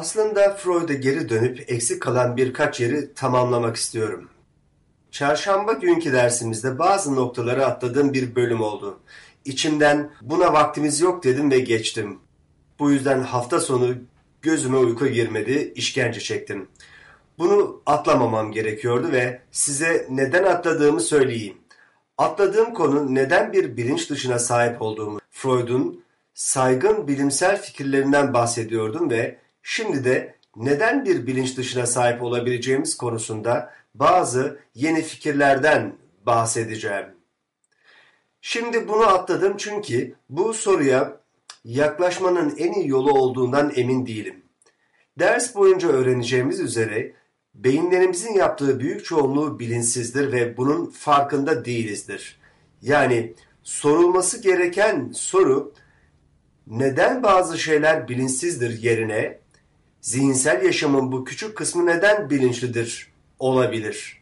Aslında Freud'a geri dönüp eksik kalan birkaç yeri tamamlamak istiyorum. Çarşamba günkü dersimizde bazı noktaları atladığım bir bölüm oldu. İçimden buna vaktimiz yok dedim ve geçtim. Bu yüzden hafta sonu gözüme uyku girmedi, işkence çektim. Bunu atlamamam gerekiyordu ve size neden atladığımı söyleyeyim. Atladığım konu neden bir bilinç dışına sahip olduğumu, Freud'un saygın bilimsel fikirlerinden bahsediyordum ve şimdi de neden bir bilinç dışına sahip olabileceğimiz konusunda bazı yeni fikirlerden bahsedeceğim. Şimdi bunu atladım çünkü bu soruya yaklaşmanın en iyi yolu olduğundan emin değilim. Ders boyunca öğreneceğimiz üzere beyinlerimizin yaptığı büyük çoğunluğu bilinçsizdir ve bunun farkında değilizdir. Yani sorulması gereken soru neden bazı şeyler bilinçsizdir yerine zihinsel yaşamın bu küçük kısmı neden bilinçlidir olabilir.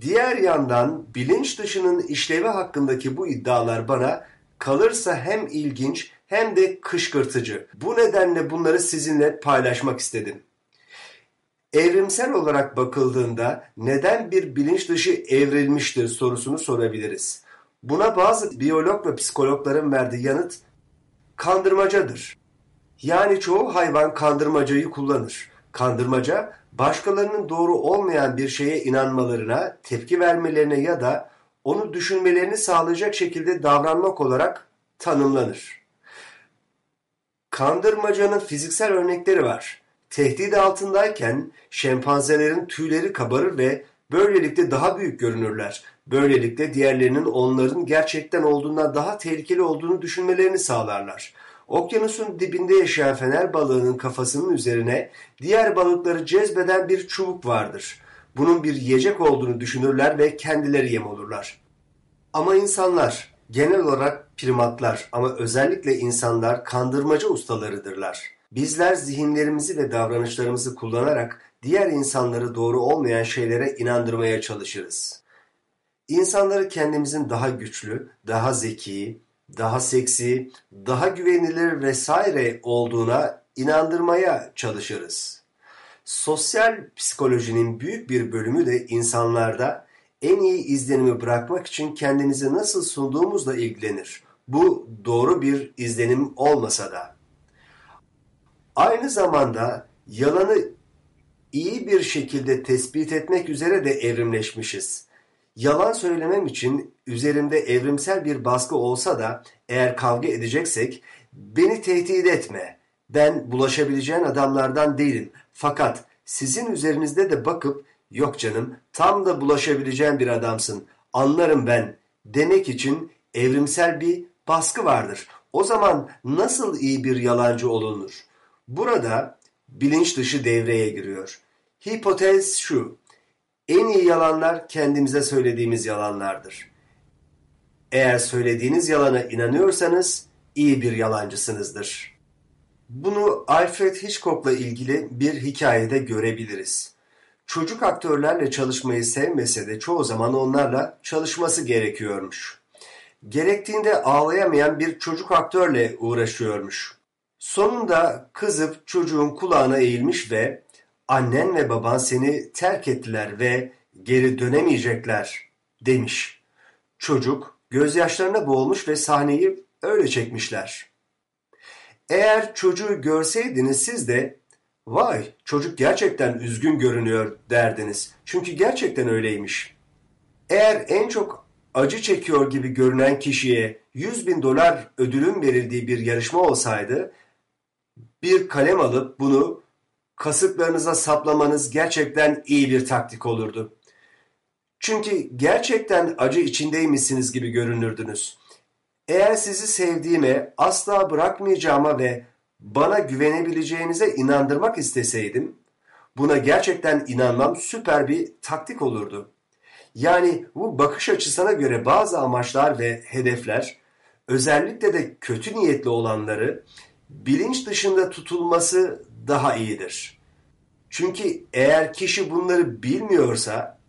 Diğer yandan bilinç dışının işlevi hakkındaki bu iddialar bana kalırsa hem ilginç hem de kışkırtıcı. Bu nedenle bunları sizinle paylaşmak istedim. Evrimsel olarak bakıldığında neden bir bilinç dışı evrilmiştir sorusunu sorabiliriz. Buna bazı biyolog ve psikologların verdiği yanıt kandırmacadır. Yani çoğu hayvan kandırmacayı kullanır. Kandırmaca başkalarının doğru olmayan bir şeye inanmalarına, tepki vermelerine ya da onu düşünmelerini sağlayacak şekilde davranmak olarak tanımlanır. Kandırmacanın fiziksel örnekleri var. Tehdit altındayken şempanzelerin tüyleri kabarır ve böylelikle daha büyük görünürler. Böylelikle diğerlerinin onların gerçekten olduğundan daha tehlikeli olduğunu düşünmelerini sağlarlar. Okyanusun dibinde yaşayan fener balığının kafasının üzerine diğer balıkları cezbeden bir çubuk vardır. Bunun bir yiyecek olduğunu düşünürler ve kendileri yem olurlar. Ama insanlar, genel olarak primatlar ama özellikle insanlar kandırmaca ustalarıdırlar. Bizler zihinlerimizi ve davranışlarımızı kullanarak diğer insanları doğru olmayan şeylere inandırmaya çalışırız. İnsanları kendimizin daha güçlü, daha zeki, daha seksi, daha güvenilir vesaire olduğuna inandırmaya çalışırız. Sosyal psikolojinin büyük bir bölümü de insanlarda en iyi izlenimi bırakmak için kendimizi nasıl sunduğumuzla ilgilenir. Bu doğru bir izlenim olmasa da. Aynı zamanda yalanı iyi bir şekilde tespit etmek üzere de evrimleşmişiz. Yalan söylemem için üzerimde evrimsel bir baskı olsa da eğer kavga edeceksek beni tehdit etme. Ben bulaşabileceğin adamlardan değilim. Fakat sizin üzerinizde de bakıp yok canım tam da bulaşabileceğin bir adamsın. Anlarım ben demek için evrimsel bir baskı vardır. O zaman nasıl iyi bir yalancı olunur? Burada bilinç dışı devreye giriyor. Hipotez şu. En iyi yalanlar kendimize söylediğimiz yalanlardır. Eğer söylediğiniz yalana inanıyorsanız iyi bir yalancısınızdır. Bunu Alfred Hitchcock'la ilgili bir hikayede görebiliriz. Çocuk aktörlerle çalışmayı sevmese de çoğu zaman onlarla çalışması gerekiyormuş. Gerektiğinde ağlayamayan bir çocuk aktörle uğraşıyormuş. Sonunda kızıp çocuğun kulağına eğilmiş ve annen ve baban seni terk ettiler ve geri dönemeyecekler demiş. Çocuk gözyaşlarına boğulmuş ve sahneyi öyle çekmişler. Eğer çocuğu görseydiniz siz de vay çocuk gerçekten üzgün görünüyor derdiniz. Çünkü gerçekten öyleymiş. Eğer en çok acı çekiyor gibi görünen kişiye 100 bin dolar ödülün verildiği bir yarışma olsaydı bir kalem alıp bunu kasıklarınıza saplamanız gerçekten iyi bir taktik olurdu. Çünkü gerçekten acı içindeymişsiniz gibi görünürdünüz. Eğer sizi sevdiğime, asla bırakmayacağıma ve bana güvenebileceğinize inandırmak isteseydim, buna gerçekten inanmam süper bir taktik olurdu. Yani bu bakış açısına göre bazı amaçlar ve hedefler, özellikle de kötü niyetli olanları bilinç dışında tutulması daha iyidir. Çünkü eğer kişi bunları bilmiyorsa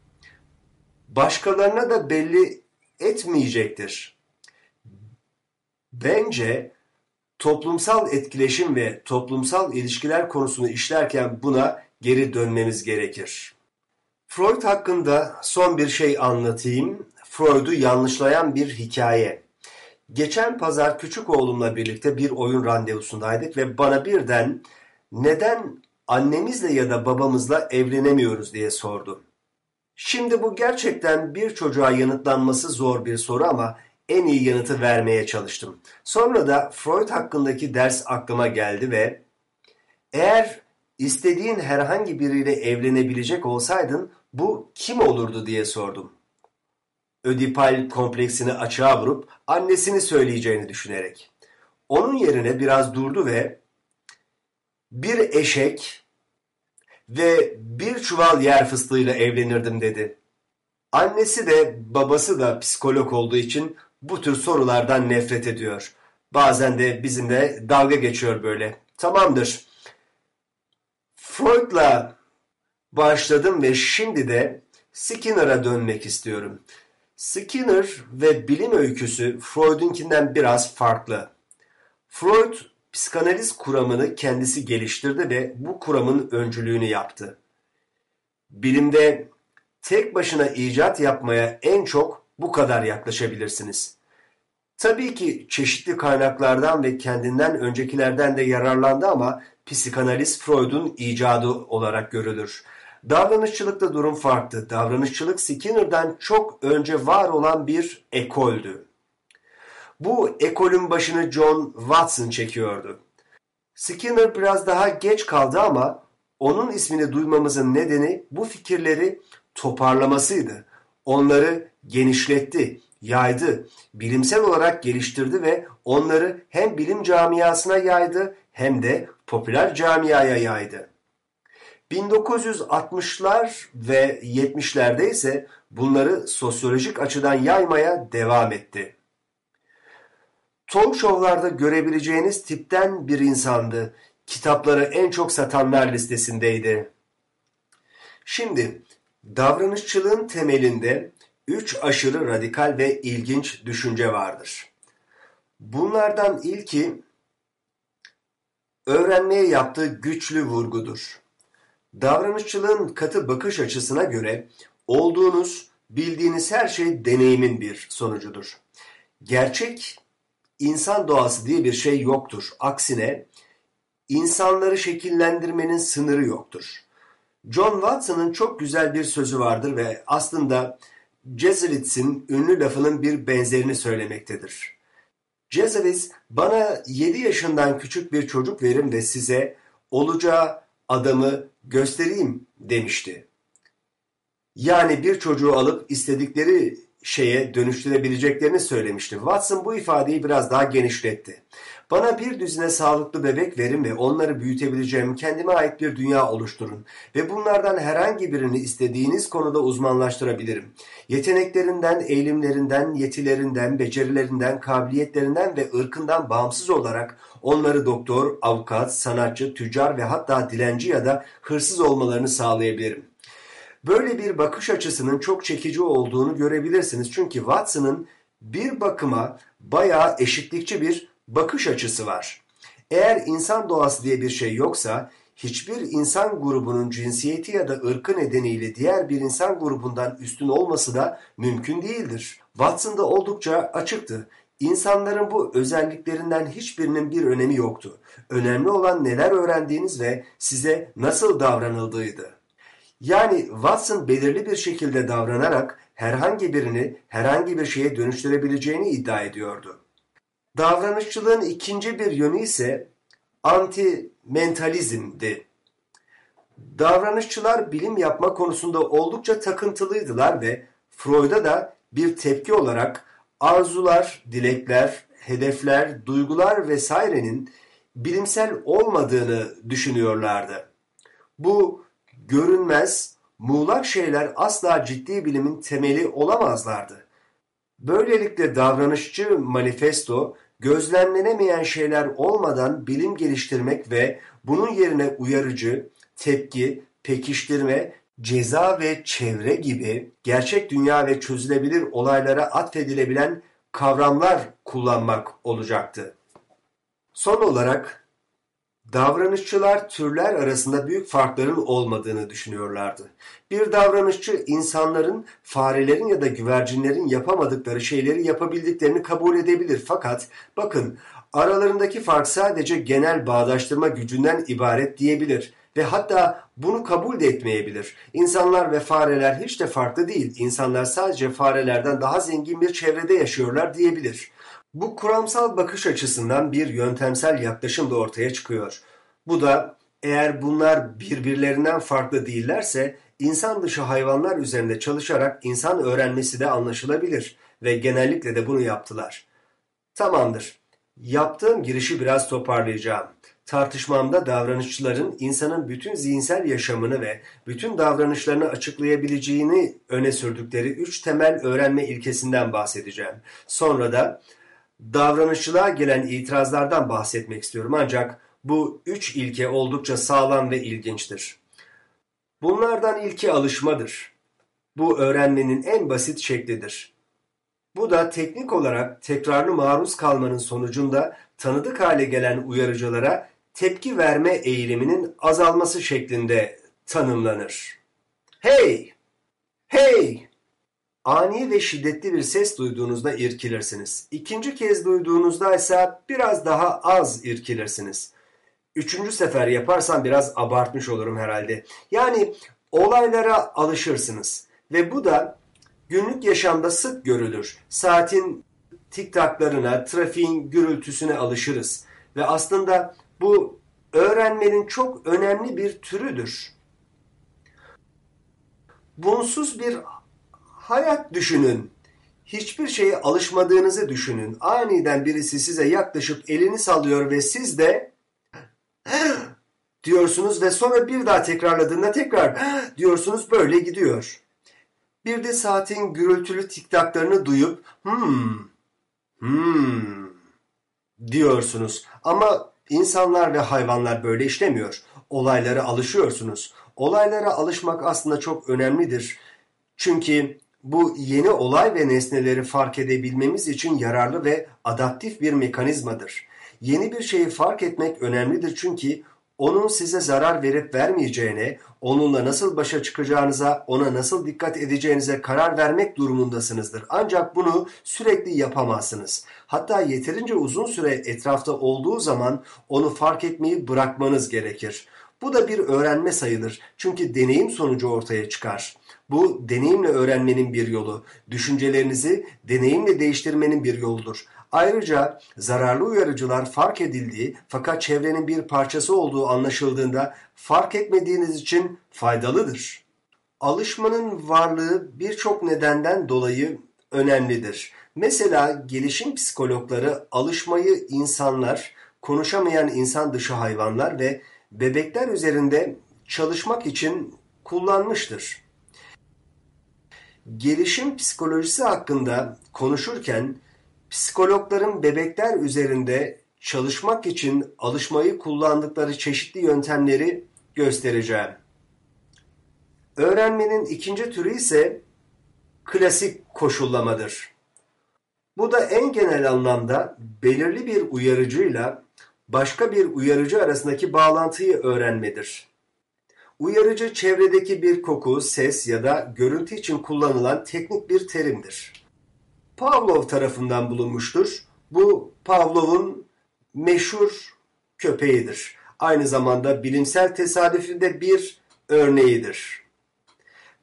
başkalarına da belli etmeyecektir. Bence toplumsal etkileşim ve toplumsal ilişkiler konusunu işlerken buna geri dönmemiz gerekir. Freud hakkında son bir şey anlatayım. Freud'u yanlışlayan bir hikaye. Geçen pazar küçük oğlumla birlikte bir oyun randevusundaydık ve bana birden neden annemizle ya da babamızla evlenemiyoruz diye sordu. Şimdi bu gerçekten bir çocuğa yanıtlanması zor bir soru ama en iyi yanıtı vermeye çalıştım. Sonra da Freud hakkındaki ders aklıma geldi ve eğer istediğin herhangi biriyle evlenebilecek olsaydın bu kim olurdu diye sordum. Ödipal kompleksini açığa vurup annesini söyleyeceğini düşünerek. Onun yerine biraz durdu ve bir eşek ve bir çuval yer fıstığıyla evlenirdim dedi. Annesi de babası da psikolog olduğu için bu tür sorulardan nefret ediyor. Bazen de bizimle dalga geçiyor böyle. Tamamdır. Freud'la başladım ve şimdi de Skinner'a dönmek istiyorum. Skinner ve bilim öyküsü Freud'unkinden biraz farklı. Freud psikanaliz kuramını kendisi geliştirdi ve bu kuramın öncülüğünü yaptı. Bilimde tek başına icat yapmaya en çok bu kadar yaklaşabilirsiniz. Tabii ki çeşitli kaynaklardan ve kendinden öncekilerden de yararlandı ama psikanaliz Freud'un icadı olarak görülür. Davranışçılıkta durum farklı. Davranışçılık Skinner'dan çok önce var olan bir ekoldü. Bu ekolün başını John Watson çekiyordu. Skinner biraz daha geç kaldı ama onun ismini duymamızın nedeni bu fikirleri toparlamasıydı. Onları genişletti, yaydı, bilimsel olarak geliştirdi ve onları hem bilim camiasına yaydı hem de popüler camiaya yaydı. 1960'lar ve 70'lerde ise bunları sosyolojik açıdan yaymaya devam etti. Talk show'larda görebileceğiniz tipten bir insandı. Kitapları en çok satanlar listesindeydi. Şimdi davranışçılığın temelinde üç aşırı radikal ve ilginç düşünce vardır. Bunlardan ilki öğrenmeye yaptığı güçlü vurgudur. Davranışçılığın katı bakış açısına göre olduğunuz, bildiğiniz her şey deneyimin bir sonucudur. Gerçek insan doğası diye bir şey yoktur. Aksine insanları şekillendirmenin sınırı yoktur. John Watson'ın çok güzel bir sözü vardır ve aslında Jesuits'in ünlü lafının bir benzerini söylemektedir. Jesuits bana 7 yaşından küçük bir çocuk verin ve size olacağı adamı göstereyim demişti. Yani bir çocuğu alıp istedikleri şeye dönüştürebileceklerini söylemişti. Watson bu ifadeyi biraz daha genişletti. Bana bir düzine sağlıklı bebek verin ve onları büyütebileceğim kendime ait bir dünya oluşturun ve bunlardan herhangi birini istediğiniz konuda uzmanlaştırabilirim. Yeteneklerinden, eğilimlerinden, yetilerinden, becerilerinden, kabiliyetlerinden ve ırkından bağımsız olarak onları doktor, avukat, sanatçı, tüccar ve hatta dilenci ya da hırsız olmalarını sağlayabilirim. Böyle bir bakış açısının çok çekici olduğunu görebilirsiniz. Çünkü Watson'ın bir bakıma bayağı eşitlikçi bir bakış açısı var. Eğer insan doğası diye bir şey yoksa hiçbir insan grubunun cinsiyeti ya da ırkı nedeniyle diğer bir insan grubundan üstün olması da mümkün değildir. Watson da oldukça açıktı. İnsanların bu özelliklerinden hiçbirinin bir önemi yoktu. Önemli olan neler öğrendiğiniz ve size nasıl davranıldığıydı. Yani Watson belirli bir şekilde davranarak herhangi birini herhangi bir şeye dönüştürebileceğini iddia ediyordu. Davranışçılığın ikinci bir yönü ise anti-mentalizmdi. Davranışçılar bilim yapma konusunda oldukça takıntılıydılar ve Freud'a da bir tepki olarak arzular, dilekler, hedefler, duygular vesairenin bilimsel olmadığını düşünüyorlardı. Bu görünmez, muğlak şeyler asla ciddi bilimin temeli olamazlardı. Böylelikle davranışçı manifesto gözlemlenemeyen şeyler olmadan bilim geliştirmek ve bunun yerine uyarıcı, tepki, pekiştirme, ceza ve çevre gibi gerçek dünya ve çözülebilir olaylara atfedilebilen kavramlar kullanmak olacaktı. Son olarak davranışçılar türler arasında büyük farkların olmadığını düşünüyorlardı. Bir davranışçı insanların, farelerin ya da güvercinlerin yapamadıkları şeyleri yapabildiklerini kabul edebilir. Fakat bakın aralarındaki fark sadece genel bağdaştırma gücünden ibaret diyebilir ve hatta bunu kabul de etmeyebilir. İnsanlar ve fareler hiç de farklı değil. İnsanlar sadece farelerden daha zengin bir çevrede yaşıyorlar diyebilir. Bu kuramsal bakış açısından bir yöntemsel yaklaşım da ortaya çıkıyor. Bu da eğer bunlar birbirlerinden farklı değillerse insan dışı hayvanlar üzerinde çalışarak insan öğrenmesi de anlaşılabilir ve genellikle de bunu yaptılar. Tamamdır. Yaptığım girişi biraz toparlayacağım. Tartışmamda davranışçıların insanın bütün zihinsel yaşamını ve bütün davranışlarını açıklayabileceğini öne sürdükleri üç temel öğrenme ilkesinden bahsedeceğim. Sonra da davranışçılığa gelen itirazlardan bahsetmek istiyorum ancak bu üç ilke oldukça sağlam ve ilginçtir. Bunlardan ilki alışmadır. Bu öğrenmenin en basit şeklidir. Bu da teknik olarak tekrarlı maruz kalmanın sonucunda tanıdık hale gelen uyarıcılara tepki verme eğiliminin azalması şeklinde tanımlanır. Hey! Hey! Ani ve şiddetli bir ses duyduğunuzda irkilirsiniz. İkinci kez duyduğunuzda ise biraz daha az irkilirsiniz. Üçüncü sefer yaparsam biraz abartmış olurum herhalde. Yani olaylara alışırsınız. Ve bu da günlük yaşamda sık görülür. Saatin tiktaklarına, trafiğin gürültüsüne alışırız. Ve aslında bu öğrenmenin çok önemli bir türüdür. Bunsuz bir hayat düşünün. Hiçbir şeye alışmadığınızı düşünün. Aniden birisi size yaklaşıp elini sallıyor ve siz de diyorsunuz ve sonra bir daha tekrarladığında tekrar diyorsunuz böyle gidiyor. Bir de saatin gürültülü tiktaklarını duyup hmm, hmm diyorsunuz. Ama insanlar ve hayvanlar böyle işlemiyor. Olaylara alışıyorsunuz. Olaylara alışmak aslında çok önemlidir. Çünkü bu yeni olay ve nesneleri fark edebilmemiz için yararlı ve adaptif bir mekanizmadır. Yeni bir şeyi fark etmek önemlidir çünkü onun size zarar verip vermeyeceğine, onunla nasıl başa çıkacağınıza, ona nasıl dikkat edeceğinize karar vermek durumundasınızdır. Ancak bunu sürekli yapamazsınız. Hatta yeterince uzun süre etrafta olduğu zaman onu fark etmeyi bırakmanız gerekir. Bu da bir öğrenme sayılır. Çünkü deneyim sonucu ortaya çıkar. Bu deneyimle öğrenmenin bir yolu, düşüncelerinizi deneyimle değiştirmenin bir yoludur. Ayrıca zararlı uyarıcılar fark edildiği fakat çevrenin bir parçası olduğu anlaşıldığında fark etmediğiniz için faydalıdır. Alışmanın varlığı birçok nedenden dolayı önemlidir. Mesela gelişim psikologları alışmayı insanlar, konuşamayan insan dışı hayvanlar ve bebekler üzerinde çalışmak için kullanmıştır. Gelişim psikolojisi hakkında konuşurken psikologların bebekler üzerinde çalışmak için alışmayı kullandıkları çeşitli yöntemleri göstereceğim. Öğrenmenin ikinci türü ise klasik koşullamadır. Bu da en genel anlamda belirli bir uyarıcıyla başka bir uyarıcı arasındaki bağlantıyı öğrenmedir. Uyarıcı çevredeki bir koku, ses ya da görüntü için kullanılan teknik bir terimdir. Pavlov tarafından bulunmuştur. Bu Pavlov'un meşhur köpeğidir. Aynı zamanda bilimsel tesadüfünde bir örneğidir.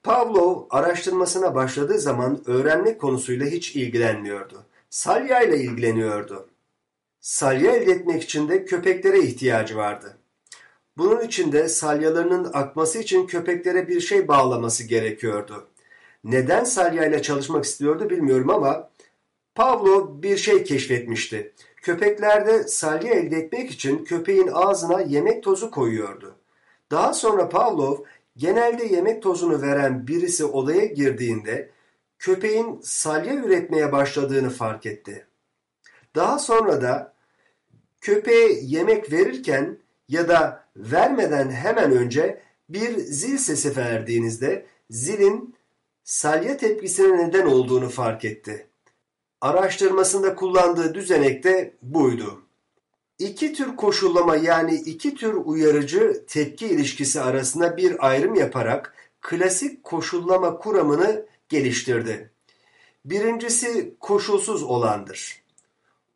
Pavlov araştırmasına başladığı zaman öğrenme konusuyla hiç ilgilenmiyordu. Salya ile ilgileniyordu. Salya elde etmek için de köpeklere ihtiyacı vardı. Bunun için de salyalarının akması için köpeklere bir şey bağlaması gerekiyordu. Neden salya ile çalışmak istiyordu bilmiyorum ama Pavlov bir şey keşfetmişti. Köpeklerde salya elde etmek için köpeğin ağzına yemek tozu koyuyordu. Daha sonra Pavlov genelde yemek tozunu veren birisi odaya girdiğinde köpeğin salya üretmeye başladığını fark etti. Daha sonra da köpeğe yemek verirken ya da vermeden hemen önce bir zil sesi verdiğinizde zilin salya tepkisine neden olduğunu fark etti. Araştırmasında kullandığı düzenek de buydu. İki tür koşullama yani iki tür uyarıcı tepki ilişkisi arasında bir ayrım yaparak klasik koşullama kuramını geliştirdi. Birincisi koşulsuz olandır.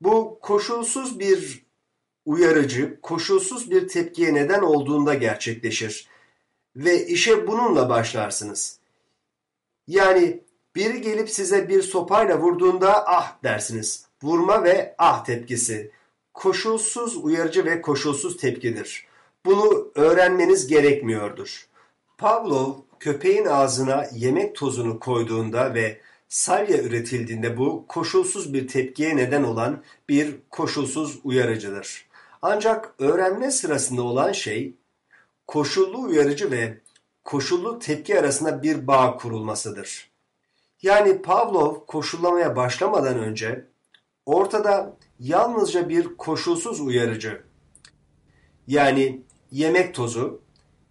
Bu koşulsuz bir uyarıcı, koşulsuz bir tepkiye neden olduğunda gerçekleşir. Ve işe bununla başlarsınız. Yani biri gelip size bir sopayla vurduğunda ah dersiniz. Vurma ve ah tepkisi. Koşulsuz uyarıcı ve koşulsuz tepkidir. Bunu öğrenmeniz gerekmiyordur. Pavlov köpeğin ağzına yemek tozunu koyduğunda ve salya üretildiğinde bu koşulsuz bir tepkiye neden olan bir koşulsuz uyarıcıdır. Ancak öğrenme sırasında olan şey koşullu uyarıcı ve koşullu tepki arasında bir bağ kurulmasıdır. Yani Pavlov koşullamaya başlamadan önce ortada yalnızca bir koşulsuz uyarıcı yani yemek tozu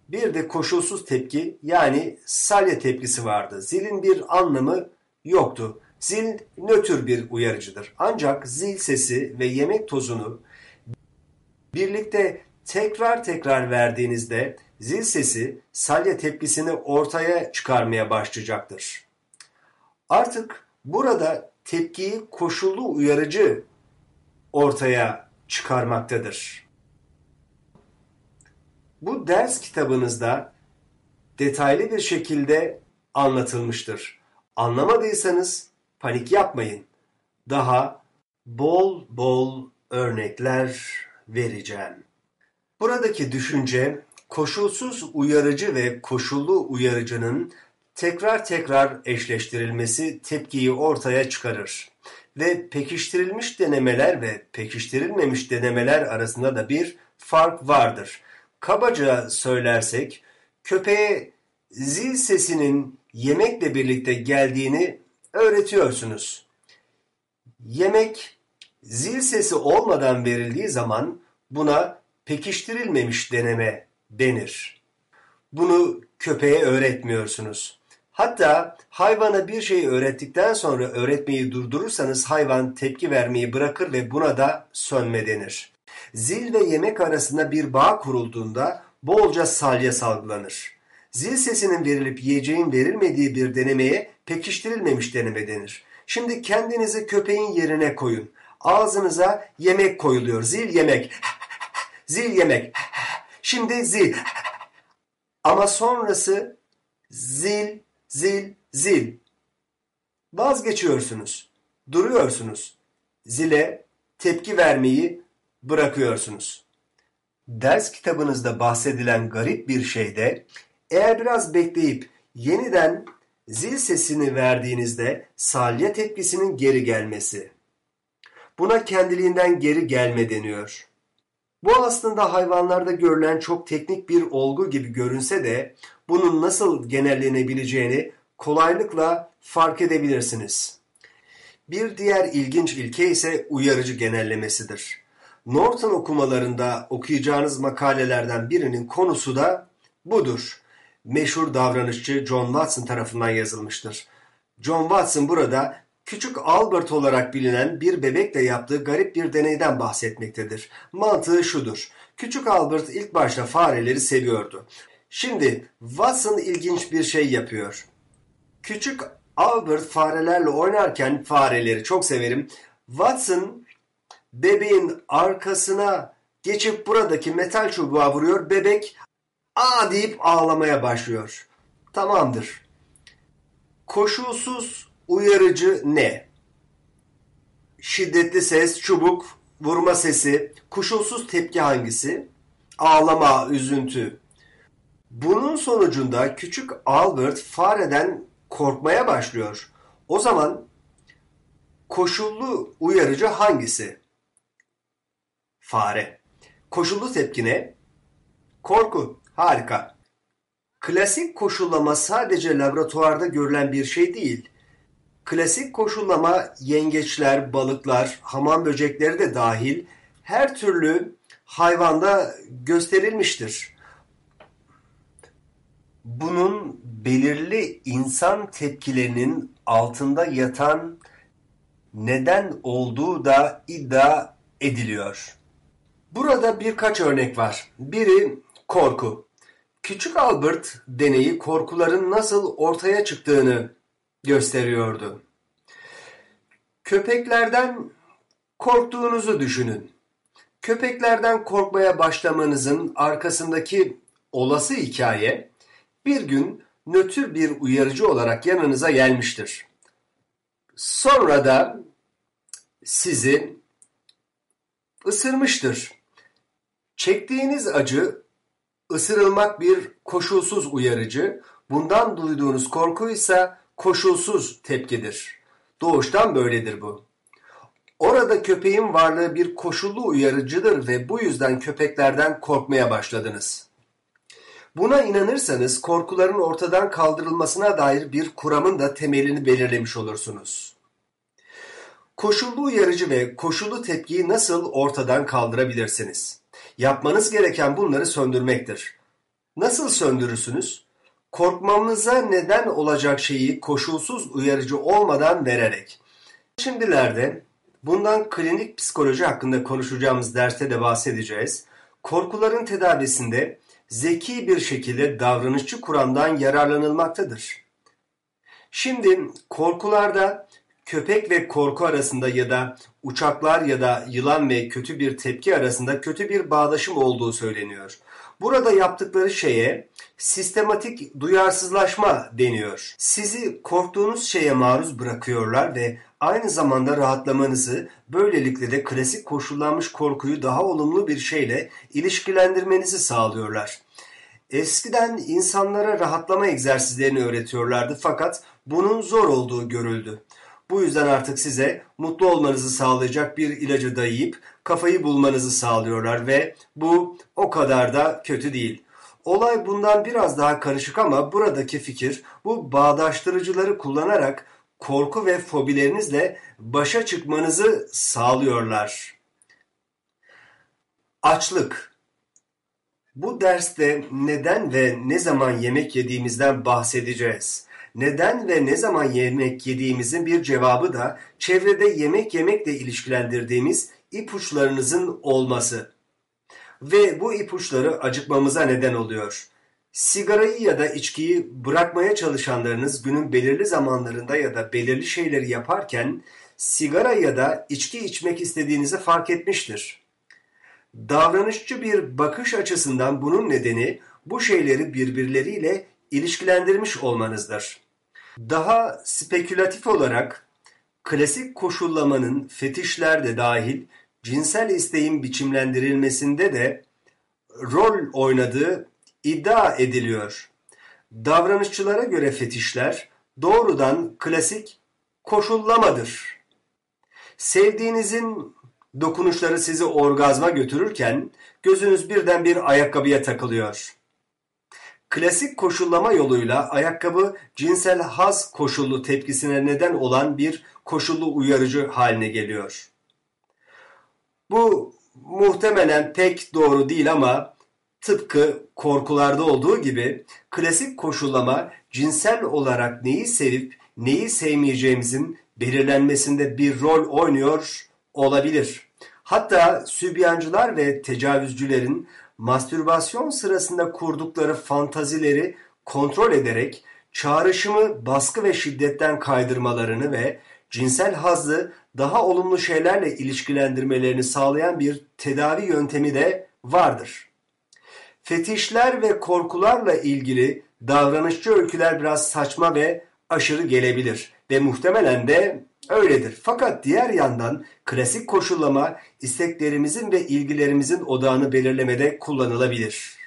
bir de koşulsuz tepki yani salya tepkisi vardı. Zilin bir anlamı yoktu. Zil nötr bir uyarıcıdır. Ancak zil sesi ve yemek tozunu birlikte tekrar tekrar verdiğinizde zil sesi salya tepkisini ortaya çıkarmaya başlayacaktır. Artık burada tepkiyi koşullu uyarıcı ortaya çıkarmaktadır. Bu ders kitabınızda detaylı bir şekilde anlatılmıştır. Anlamadıysanız panik yapmayın. Daha bol bol örnekler vereceğim. Buradaki düşünce koşulsuz uyarıcı ve koşullu uyarıcının tekrar tekrar eşleştirilmesi tepkiyi ortaya çıkarır ve pekiştirilmiş denemeler ve pekiştirilmemiş denemeler arasında da bir fark vardır. Kabaca söylersek köpeğe zil sesinin yemekle birlikte geldiğini öğretiyorsunuz. Yemek zil sesi olmadan verildiği zaman buna pekiştirilmemiş deneme denir. Bunu köpeğe öğretmiyorsunuz. Hatta hayvana bir şeyi öğrettikten sonra öğretmeyi durdurursanız hayvan tepki vermeyi bırakır ve buna da sönme denir. Zil ve yemek arasında bir bağ kurulduğunda bolca salya salgılanır. Zil sesinin verilip yiyeceğin verilmediği bir denemeye pekiştirilmemiş deneme denir. Şimdi kendinizi köpeğin yerine koyun. Ağzınıza yemek koyuluyor. Zil yemek. Zil yemek. Şimdi zil. Ama sonrası zil, zil, zil. Vazgeçiyorsunuz. Duruyorsunuz. Zile tepki vermeyi bırakıyorsunuz. Ders kitabınızda bahsedilen garip bir şey de eğer biraz bekleyip yeniden zil sesini verdiğinizde salya tepkisinin geri gelmesi. Buna kendiliğinden geri gelme deniyor. Bu aslında hayvanlarda görülen çok teknik bir olgu gibi görünse de bunun nasıl genellenebileceğini kolaylıkla fark edebilirsiniz. Bir diğer ilginç ilke ise uyarıcı genellemesidir. Norton okumalarında okuyacağınız makalelerden birinin konusu da budur. Meşhur davranışçı John Watson tarafından yazılmıştır. John Watson burada küçük Albert olarak bilinen bir bebekle yaptığı garip bir deneyden bahsetmektedir. Mantığı şudur. Küçük Albert ilk başta fareleri seviyordu. Şimdi Watson ilginç bir şey yapıyor. Küçük Albert farelerle oynarken fareleri çok severim. Watson bebeğin arkasına geçip buradaki metal çubuğa vuruyor. Bebek aa deyip ağlamaya başlıyor. Tamamdır. Koşulsuz uyarıcı ne? Şiddetli ses, çubuk, vurma sesi, koşulsuz tepki hangisi? Ağlama, üzüntü. Bunun sonucunda küçük Albert fareden korkmaya başlıyor. O zaman koşullu uyarıcı hangisi? Fare. Koşullu tepki ne? Korku. Harika. Klasik koşullama sadece laboratuvarda görülen bir şey değil. Klasik koşullama yengeçler, balıklar, hamam böcekleri de dahil her türlü hayvanda gösterilmiştir. Bunun belirli insan tepkilerinin altında yatan neden olduğu da iddia ediliyor. Burada birkaç örnek var. Biri korku. Küçük Albert deneyi korkuların nasıl ortaya çıktığını gösteriyordu. Köpeklerden korktuğunuzu düşünün. Köpeklerden korkmaya başlamanızın arkasındaki olası hikaye bir gün nötr bir uyarıcı olarak yanınıza gelmiştir. Sonra da sizi ısırmıştır. Çektiğiniz acı ısırılmak bir koşulsuz uyarıcı, bundan duyduğunuz korku ise koşulsuz tepkidir. Doğuştan böyledir bu. Orada köpeğin varlığı bir koşullu uyarıcıdır ve bu yüzden köpeklerden korkmaya başladınız. Buna inanırsanız korkuların ortadan kaldırılmasına dair bir kuramın da temelini belirlemiş olursunuz. Koşullu uyarıcı ve koşullu tepkiyi nasıl ortadan kaldırabilirsiniz? Yapmanız gereken bunları söndürmektir. Nasıl söndürürsünüz? Korkmamıza neden olacak şeyi koşulsuz uyarıcı olmadan vererek. Şimdilerde bundan klinik psikoloji hakkında konuşacağımız derste de bahsedeceğiz. Korkuların tedavisinde zeki bir şekilde davranışçı kuramdan yararlanılmaktadır. Şimdi korkularda köpek ve korku arasında ya da uçaklar ya da yılan ve kötü bir tepki arasında kötü bir bağdaşım olduğu söyleniyor. Burada yaptıkları şeye sistematik duyarsızlaşma deniyor. Sizi korktuğunuz şeye maruz bırakıyorlar ve aynı zamanda rahatlamanızı, böylelikle de klasik koşullanmış korkuyu daha olumlu bir şeyle ilişkilendirmenizi sağlıyorlar. Eskiden insanlara rahatlama egzersizlerini öğretiyorlardı fakat bunun zor olduğu görüldü. Bu yüzden artık size mutlu olmanızı sağlayacak bir ilacı dayayıp kafayı bulmanızı sağlıyorlar ve bu o kadar da kötü değil. Olay bundan biraz daha karışık ama buradaki fikir bu bağdaştırıcıları kullanarak korku ve fobilerinizle başa çıkmanızı sağlıyorlar. Açlık Bu derste neden ve ne zaman yemek yediğimizden bahsedeceğiz. Neden ve ne zaman yemek yediğimizin bir cevabı da çevrede yemek yemekle ilişkilendirdiğimiz ipuçlarınızın olması. Ve bu ipuçları acıkmamıza neden oluyor. Sigarayı ya da içkiyi bırakmaya çalışanlarınız günün belirli zamanlarında ya da belirli şeyleri yaparken sigara ya da içki içmek istediğinizi fark etmiştir. Davranışçı bir bakış açısından bunun nedeni bu şeyleri birbirleriyle ilişkilendirmiş olmanızdır. Daha spekülatif olarak klasik koşullamanın fetişler de dahil cinsel isteğin biçimlendirilmesinde de rol oynadığı iddia ediliyor. Davranışçılara göre fetişler doğrudan klasik koşullamadır. Sevdiğinizin dokunuşları sizi orgazma götürürken gözünüz birden bir ayakkabıya takılıyor. Klasik koşullama yoluyla ayakkabı cinsel haz koşullu tepkisine neden olan bir koşullu uyarıcı haline geliyor. Bu muhtemelen pek doğru değil ama tıpkı korkularda olduğu gibi klasik koşullama cinsel olarak neyi sevip neyi sevmeyeceğimizin belirlenmesinde bir rol oynuyor olabilir. Hatta sübyancılar ve tecavüzcülerin mastürbasyon sırasında kurdukları fantazileri kontrol ederek çağrışımı baskı ve şiddetten kaydırmalarını ve cinsel hazzı daha olumlu şeylerle ilişkilendirmelerini sağlayan bir tedavi yöntemi de vardır. Fetişler ve korkularla ilgili davranışçı öyküler biraz saçma ve aşırı gelebilir ve muhtemelen de öyledir. Fakat diğer yandan klasik koşullama isteklerimizin ve ilgilerimizin odağını belirlemede kullanılabilir.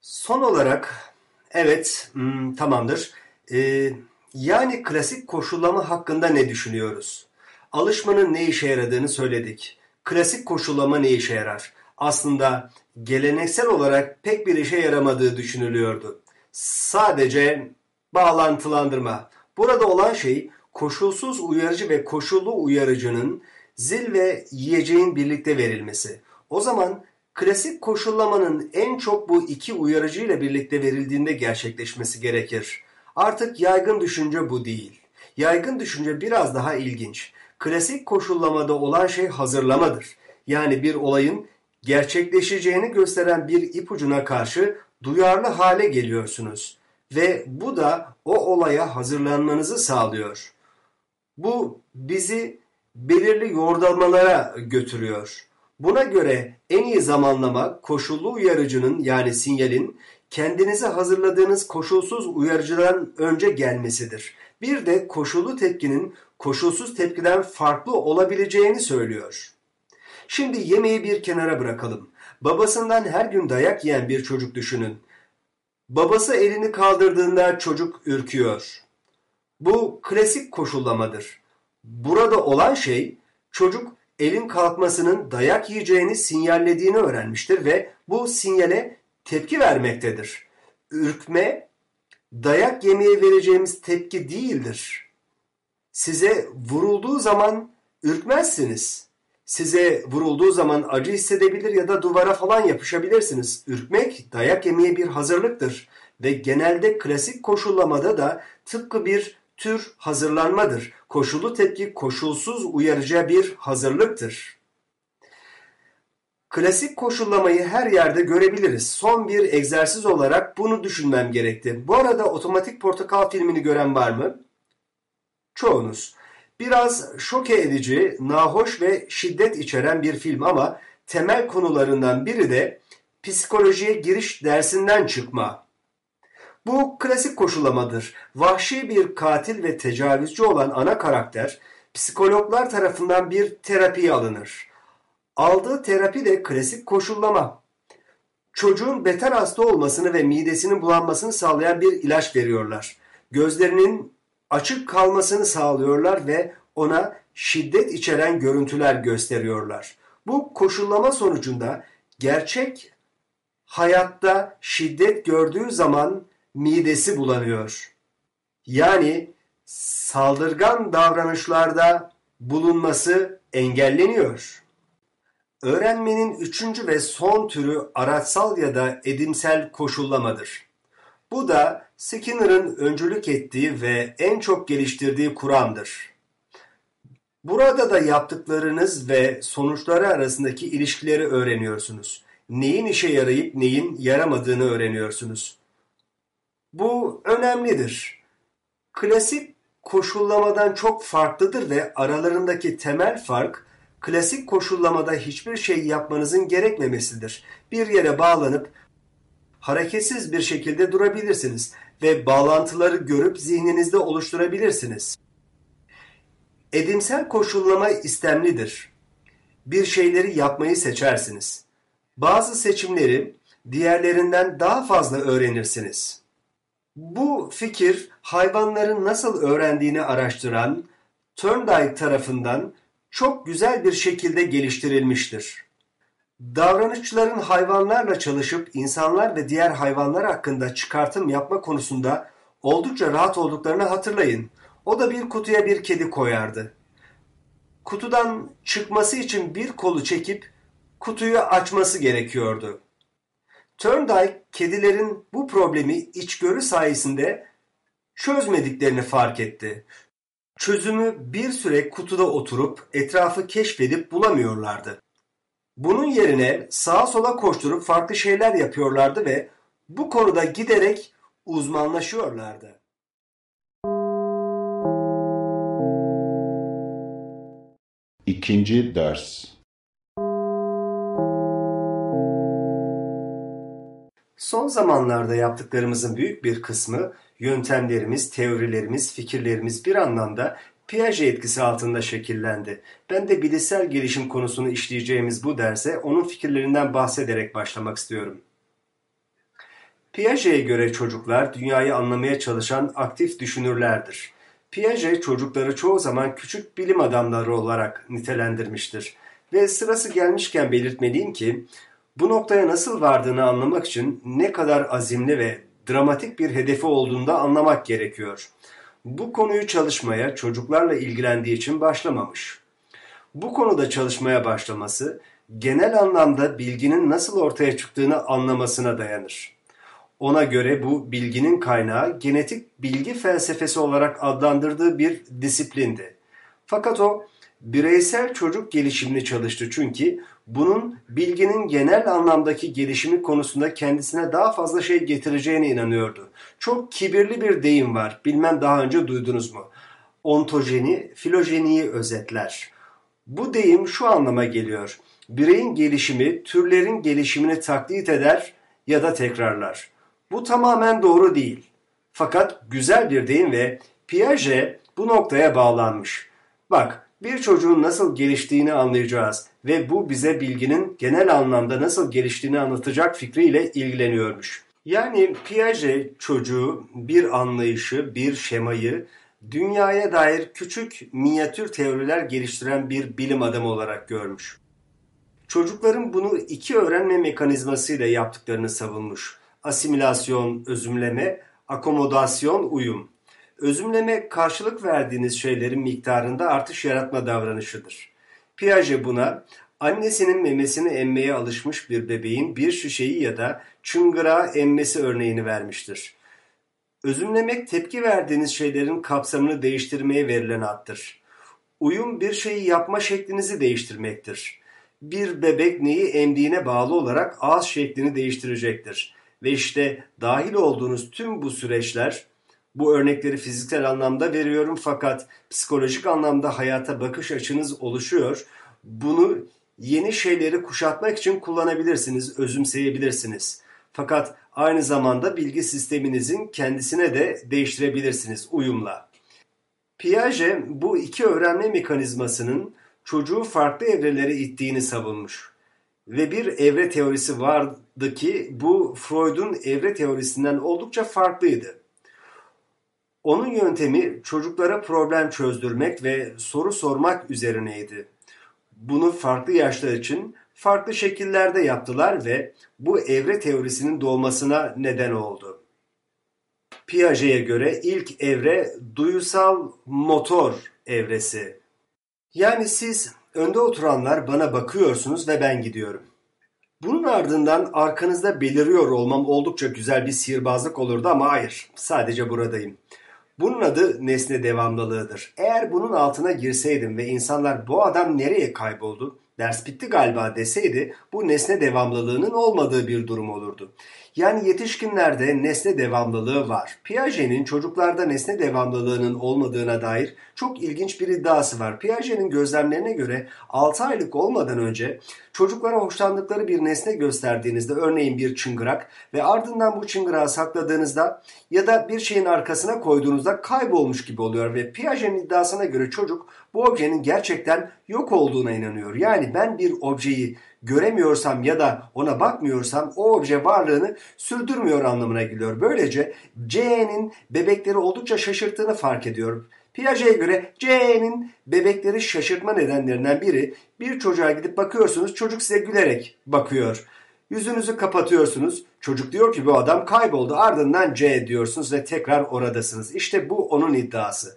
Son olarak evet hmm, tamamdır. Ee, yani klasik koşullama hakkında ne düşünüyoruz? Alışmanın ne işe yaradığını söyledik. Klasik koşullama ne işe yarar? Aslında geleneksel olarak pek bir işe yaramadığı düşünülüyordu. Sadece bağlantılandırma. Burada olan şey koşulsuz uyarıcı ve koşullu uyarıcının zil ve yiyeceğin birlikte verilmesi. O zaman klasik koşullamanın en çok bu iki uyarıcı ile birlikte verildiğinde gerçekleşmesi gerekir. Artık yaygın düşünce bu değil. Yaygın düşünce biraz daha ilginç. Klasik koşullamada olan şey hazırlamadır. Yani bir olayın gerçekleşeceğini gösteren bir ipucuna karşı duyarlı hale geliyorsunuz ve bu da o olaya hazırlanmanızı sağlıyor. Bu bizi belirli yordalmalara götürüyor. Buna göre en iyi zamanlama koşullu uyarıcının yani sinyalin kendinizi hazırladığınız koşulsuz uyarıcıdan önce gelmesidir. Bir de koşullu tepkinin koşulsuz tepkiden farklı olabileceğini söylüyor. Şimdi yemeği bir kenara bırakalım. Babasından her gün dayak yiyen bir çocuk düşünün. Babası elini kaldırdığında çocuk ürküyor. Bu klasik koşullamadır. Burada olan şey çocuk elin kalkmasının dayak yiyeceğini sinyallediğini öğrenmiştir ve bu sinyale tepki vermektedir. Ürkme, dayak yemeye vereceğimiz tepki değildir. Size vurulduğu zaman ürkmezsiniz. Size vurulduğu zaman acı hissedebilir ya da duvara falan yapışabilirsiniz. Ürkmek dayak yemeye bir hazırlıktır ve genelde klasik koşullamada da tıpkı bir tür hazırlanmadır. Koşullu tepki koşulsuz uyarıcı bir hazırlıktır. Klasik koşullamayı her yerde görebiliriz. Son bir egzersiz olarak bunu düşünmem gerekti. Bu arada Otomatik Portakal filmini gören var mı? Çoğunuz. Biraz şoke edici, nahoş ve şiddet içeren bir film ama temel konularından biri de psikolojiye giriş dersinden çıkma. Bu klasik koşullamadır. Vahşi bir katil ve tecavüzcü olan ana karakter psikologlar tarafından bir terapiye alınır. Aldığı terapi de klasik koşullama. Çocuğun beter hasta olmasını ve midesinin bulanmasını sağlayan bir ilaç veriyorlar. Gözlerinin açık kalmasını sağlıyorlar ve ona şiddet içeren görüntüler gösteriyorlar. Bu koşullama sonucunda gerçek hayatta şiddet gördüğü zaman midesi bulanıyor. Yani saldırgan davranışlarda bulunması engelleniyor. Öğrenmenin üçüncü ve son türü araçsal ya da edimsel koşullamadır. Bu da Skinner'ın öncülük ettiği ve en çok geliştirdiği kuramdır. Burada da yaptıklarınız ve sonuçları arasındaki ilişkileri öğreniyorsunuz. Neyin işe yarayıp neyin yaramadığını öğreniyorsunuz. Bu önemlidir. Klasik koşullamadan çok farklıdır ve aralarındaki temel fark klasik koşullamada hiçbir şey yapmanızın gerekmemesidir. Bir yere bağlanıp hareketsiz bir şekilde durabilirsiniz ve bağlantıları görüp zihninizde oluşturabilirsiniz. Edimsel koşullama istemlidir. Bir şeyleri yapmayı seçersiniz. Bazı seçimleri diğerlerinden daha fazla öğrenirsiniz. Bu fikir hayvanların nasıl öğrendiğini araştıran Thorndike tarafından çok güzel bir şekilde geliştirilmiştir. Davranışçıların hayvanlarla çalışıp insanlar ve diğer hayvanlar hakkında çıkartım yapma konusunda oldukça rahat olduklarını hatırlayın. O da bir kutuya bir kedi koyardı. Kutudan çıkması için bir kolu çekip kutuyu açması gerekiyordu. Thorndike kedilerin bu problemi içgörü sayesinde çözmediklerini fark etti. Çözümü bir süre kutuda oturup etrafı keşfedip bulamıyorlardı. Bunun yerine sağa sola koşturup farklı şeyler yapıyorlardı ve bu konuda giderek uzmanlaşıyorlardı. İkinci ders Son zamanlarda yaptıklarımızın büyük bir kısmı yöntemlerimiz, teorilerimiz, fikirlerimiz bir anlamda Piaget etkisi altında şekillendi. Ben de bilişsel gelişim konusunu işleyeceğimiz bu derse onun fikirlerinden bahsederek başlamak istiyorum. Piaget'e göre çocuklar dünyayı anlamaya çalışan aktif düşünürlerdir. Piaget çocukları çoğu zaman küçük bilim adamları olarak nitelendirmiştir. Ve sırası gelmişken belirtmeliyim ki bu noktaya nasıl vardığını anlamak için ne kadar azimli ve dramatik bir hedefi olduğunda anlamak gerekiyor. Bu konuyu çalışmaya çocuklarla ilgilendiği için başlamamış. Bu konuda çalışmaya başlaması genel anlamda bilginin nasıl ortaya çıktığını anlamasına dayanır. Ona göre bu bilginin kaynağı genetik bilgi felsefesi olarak adlandırdığı bir disiplindi. Fakat o bireysel çocuk gelişimini çalıştı çünkü bunun bilginin genel anlamdaki gelişimi konusunda kendisine daha fazla şey getireceğine inanıyordu. Çok kibirli bir deyim var. Bilmem daha önce duydunuz mu? Ontojeni, filojeniyi özetler. Bu deyim şu anlama geliyor. Bireyin gelişimi türlerin gelişimini taklit eder ya da tekrarlar. Bu tamamen doğru değil. Fakat güzel bir deyim ve Piaget bu noktaya bağlanmış. Bak, bir çocuğun nasıl geliştiğini anlayacağız ve bu bize bilginin genel anlamda nasıl geliştiğini anlatacak fikriyle ilgileniyormuş. Yani Piaget çocuğu bir anlayışı, bir şemayı dünyaya dair küçük minyatür teoriler geliştiren bir bilim adamı olarak görmüş. Çocukların bunu iki öğrenme mekanizmasıyla yaptıklarını savunmuş. Asimilasyon, özümleme, akomodasyon, uyum. Özümleme karşılık verdiğiniz şeylerin miktarında artış yaratma davranışıdır. Piaget buna annesinin memesini emmeye alışmış bir bebeğin bir şişeyi ya da çıngırağı emmesi örneğini vermiştir. Özümlemek tepki verdiğiniz şeylerin kapsamını değiştirmeye verilen addır. Uyum bir şeyi yapma şeklinizi değiştirmektir. Bir bebek neyi emdiğine bağlı olarak ağız şeklini değiştirecektir. Ve işte dahil olduğunuz tüm bu süreçler bu örnekleri fiziksel anlamda veriyorum fakat psikolojik anlamda hayata bakış açınız oluşuyor. Bunu yeni şeyleri kuşatmak için kullanabilirsiniz, özümseyebilirsiniz. Fakat aynı zamanda bilgi sisteminizin kendisine de değiştirebilirsiniz uyumla. Piaget bu iki öğrenme mekanizmasının çocuğu farklı evrelere ittiğini savunmuş. Ve bir evre teorisi vardı ki bu Freud'un evre teorisinden oldukça farklıydı. Onun yöntemi çocuklara problem çözdürmek ve soru sormak üzerineydi. Bunu farklı yaşlar için farklı şekillerde yaptılar ve bu evre teorisinin doğmasına neden oldu. Piaget'e göre ilk evre duyusal motor evresi. Yani siz önde oturanlar bana bakıyorsunuz ve ben gidiyorum. Bunun ardından arkanızda beliriyor olmam oldukça güzel bir sihirbazlık olurdu ama hayır, sadece buradayım. Bunun adı nesne devamlılığıdır. Eğer bunun altına girseydim ve insanlar bu adam nereye kayboldu, ders bitti galiba deseydi bu nesne devamlılığının olmadığı bir durum olurdu. Yani yetişkinlerde nesne devamlılığı var. Piaget'in çocuklarda nesne devamlılığının olmadığına dair çok ilginç bir iddiası var. Piaget'in gözlemlerine göre 6 aylık olmadan önce çocuklara hoşlandıkları bir nesne gösterdiğinizde örneğin bir çıngırak ve ardından bu çıngırağı sakladığınızda ya da bir şeyin arkasına koyduğunuzda kaybolmuş gibi oluyor ve Piaget'in iddiasına göre çocuk bu objenin gerçekten yok olduğuna inanıyor. Yani ben bir objeyi göremiyorsam ya da ona bakmıyorsam o obje varlığını sürdürmüyor anlamına geliyor. Böylece C'nin bebekleri oldukça şaşırttığını fark ediyor. Piaget'e göre C'nin bebekleri şaşırtma nedenlerinden biri bir çocuğa gidip bakıyorsunuz çocuk size gülerek bakıyor. Yüzünüzü kapatıyorsunuz. Çocuk diyor ki bu adam kayboldu. Ardından C diyorsunuz ve tekrar oradasınız. İşte bu onun iddiası.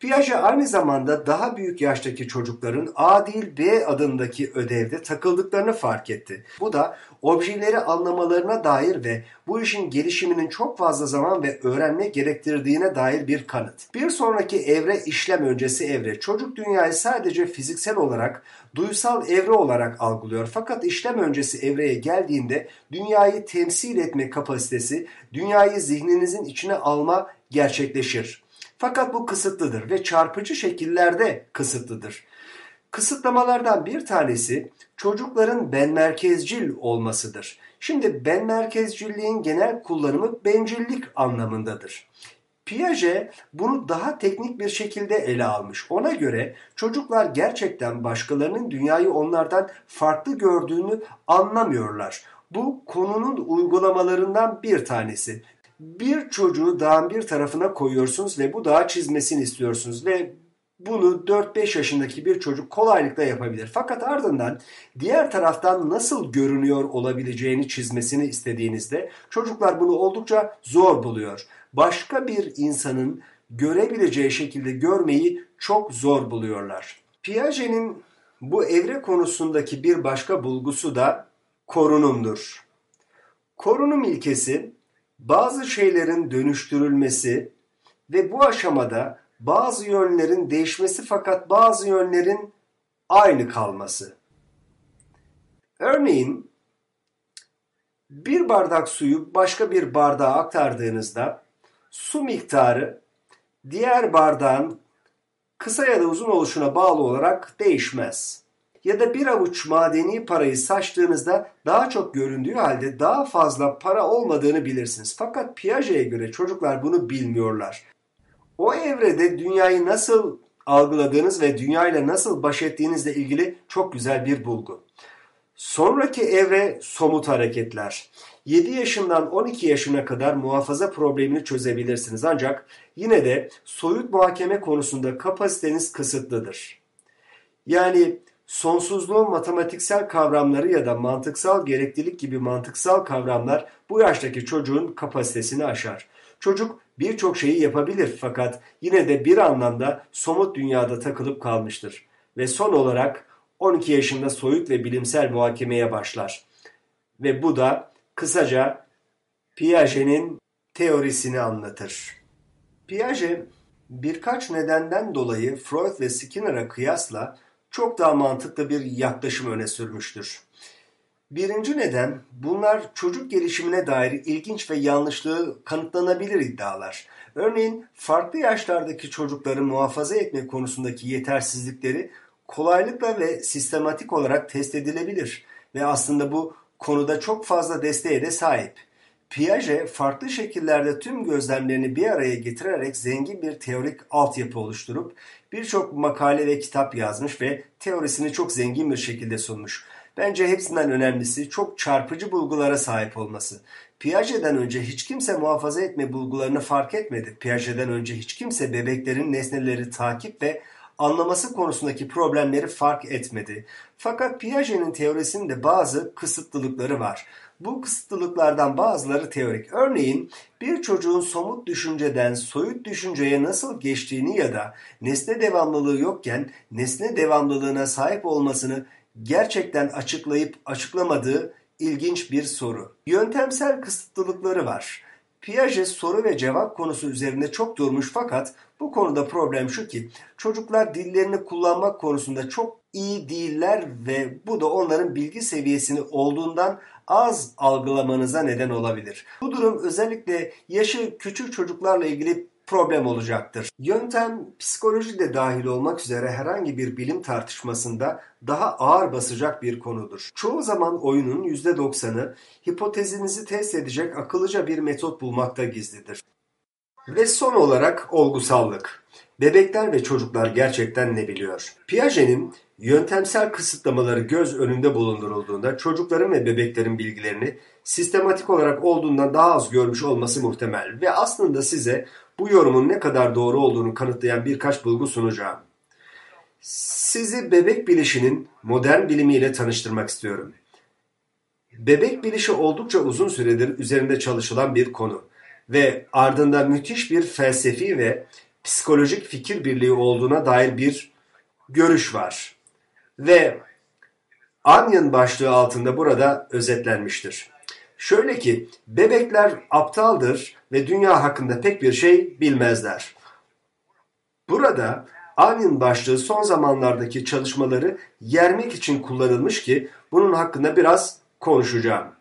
Piaget aynı zamanda daha büyük yaştaki çocukların A değil B adındaki ödevde takıldıklarını fark etti. Bu da objeleri anlamalarına dair ve bu işin gelişiminin çok fazla zaman ve öğrenme gerektirdiğine dair bir kanıt. Bir sonraki evre işlem öncesi evre. Çocuk dünyayı sadece fiziksel olarak, duysal evre olarak algılıyor. Fakat işlem öncesi evreye geldiğinde dünyayı temsil etme kapasitesi, dünyayı zihninizin içine alma gerçekleşir. Fakat bu kısıtlıdır ve çarpıcı şekillerde kısıtlıdır. Kısıtlamalardan bir tanesi çocukların ben merkezcil olmasıdır. Şimdi ben merkezcilliğin genel kullanımı bencillik anlamındadır. Piaget bunu daha teknik bir şekilde ele almış. Ona göre çocuklar gerçekten başkalarının dünyayı onlardan farklı gördüğünü anlamıyorlar. Bu konunun uygulamalarından bir tanesi bir çocuğu dağın bir tarafına koyuyorsunuz ve bu dağı çizmesini istiyorsunuz ve bunu 4-5 yaşındaki bir çocuk kolaylıkla yapabilir. Fakat ardından diğer taraftan nasıl görünüyor olabileceğini çizmesini istediğinizde çocuklar bunu oldukça zor buluyor. Başka bir insanın görebileceği şekilde görmeyi çok zor buluyorlar. Piaget'in bu evre konusundaki bir başka bulgusu da korunumdur. Korunum ilkesi bazı şeylerin dönüştürülmesi ve bu aşamada bazı yönlerin değişmesi fakat bazı yönlerin aynı kalması. Örneğin bir bardak suyu başka bir bardağa aktardığınızda su miktarı diğer bardağın kısa ya da uzun oluşuna bağlı olarak değişmez. Ya da bir avuç madeni parayı saçtığınızda daha çok göründüğü halde daha fazla para olmadığını bilirsiniz. Fakat Piaget'e göre çocuklar bunu bilmiyorlar. O evrede dünyayı nasıl algıladığınız ve dünyayla nasıl baş ettiğinizle ilgili çok güzel bir bulgu. Sonraki evre somut hareketler. 7 yaşından 12 yaşına kadar muhafaza problemini çözebilirsiniz ancak yine de soyut muhakeme konusunda kapasiteniz kısıtlıdır. Yani sonsuzluğun matematiksel kavramları ya da mantıksal gereklilik gibi mantıksal kavramlar bu yaştaki çocuğun kapasitesini aşar. Çocuk birçok şeyi yapabilir fakat yine de bir anlamda somut dünyada takılıp kalmıştır. Ve son olarak 12 yaşında soyut ve bilimsel muhakemeye başlar. Ve bu da kısaca Piaget'in teorisini anlatır. Piaget birkaç nedenden dolayı Freud ve Skinner'a kıyasla çok daha mantıklı bir yaklaşım öne sürmüştür. Birinci neden bunlar çocuk gelişimine dair ilginç ve yanlışlığı kanıtlanabilir iddialar. Örneğin farklı yaşlardaki çocukları muhafaza etme konusundaki yetersizlikleri kolaylıkla ve sistematik olarak test edilebilir ve aslında bu konuda çok fazla desteğe de sahip. Piaget farklı şekillerde tüm gözlemlerini bir araya getirerek zengin bir teorik altyapı oluşturup birçok makale ve kitap yazmış ve teorisini çok zengin bir şekilde sunmuş. Bence hepsinden önemlisi çok çarpıcı bulgulara sahip olması. Piaget'den önce hiç kimse muhafaza etme bulgularını fark etmedi. Piaget'den önce hiç kimse bebeklerin nesneleri takip ve anlaması konusundaki problemleri fark etmedi. Fakat Piaget'in teorisinde bazı kısıtlılıkları var. Bu kısıtlılıklardan bazıları teorik. Örneğin bir çocuğun somut düşünceden soyut düşünceye nasıl geçtiğini ya da nesne devamlılığı yokken nesne devamlılığına sahip olmasını gerçekten açıklayıp açıklamadığı ilginç bir soru. Yöntemsel kısıtlılıkları var. Piaget soru ve cevap konusu üzerinde çok durmuş fakat bu konuda problem şu ki çocuklar dillerini kullanmak konusunda çok iyi değiller ve bu da onların bilgi seviyesini olduğundan az algılamanıza neden olabilir. Bu durum özellikle yaşı küçük çocuklarla ilgili problem olacaktır. Yöntem psikoloji de dahil olmak üzere herhangi bir bilim tartışmasında daha ağır basacak bir konudur. Çoğu zaman oyunun %90'ı hipotezinizi test edecek akıllıca bir metot bulmakta gizlidir. Ve son olarak olgusallık. Bebekler ve çocuklar gerçekten ne biliyor? Piaget'in yöntemsel kısıtlamaları göz önünde bulundurulduğunda çocukların ve bebeklerin bilgilerini sistematik olarak olduğundan daha az görmüş olması muhtemel ve aslında size bu yorumun ne kadar doğru olduğunu kanıtlayan birkaç bulgu sunacağım. Sizi bebek bilişinin modern bilimiyle tanıştırmak istiyorum. Bebek bilişi oldukça uzun süredir üzerinde çalışılan bir konu ve ardında müthiş bir felsefi ve psikolojik fikir birliği olduğuna dair bir görüş var. Ve Onion başlığı altında burada özetlenmiştir. Şöyle ki bebekler aptaldır ve dünya hakkında pek bir şey bilmezler. Burada Onion başlığı son zamanlardaki çalışmaları yermek için kullanılmış ki bunun hakkında biraz konuşacağım.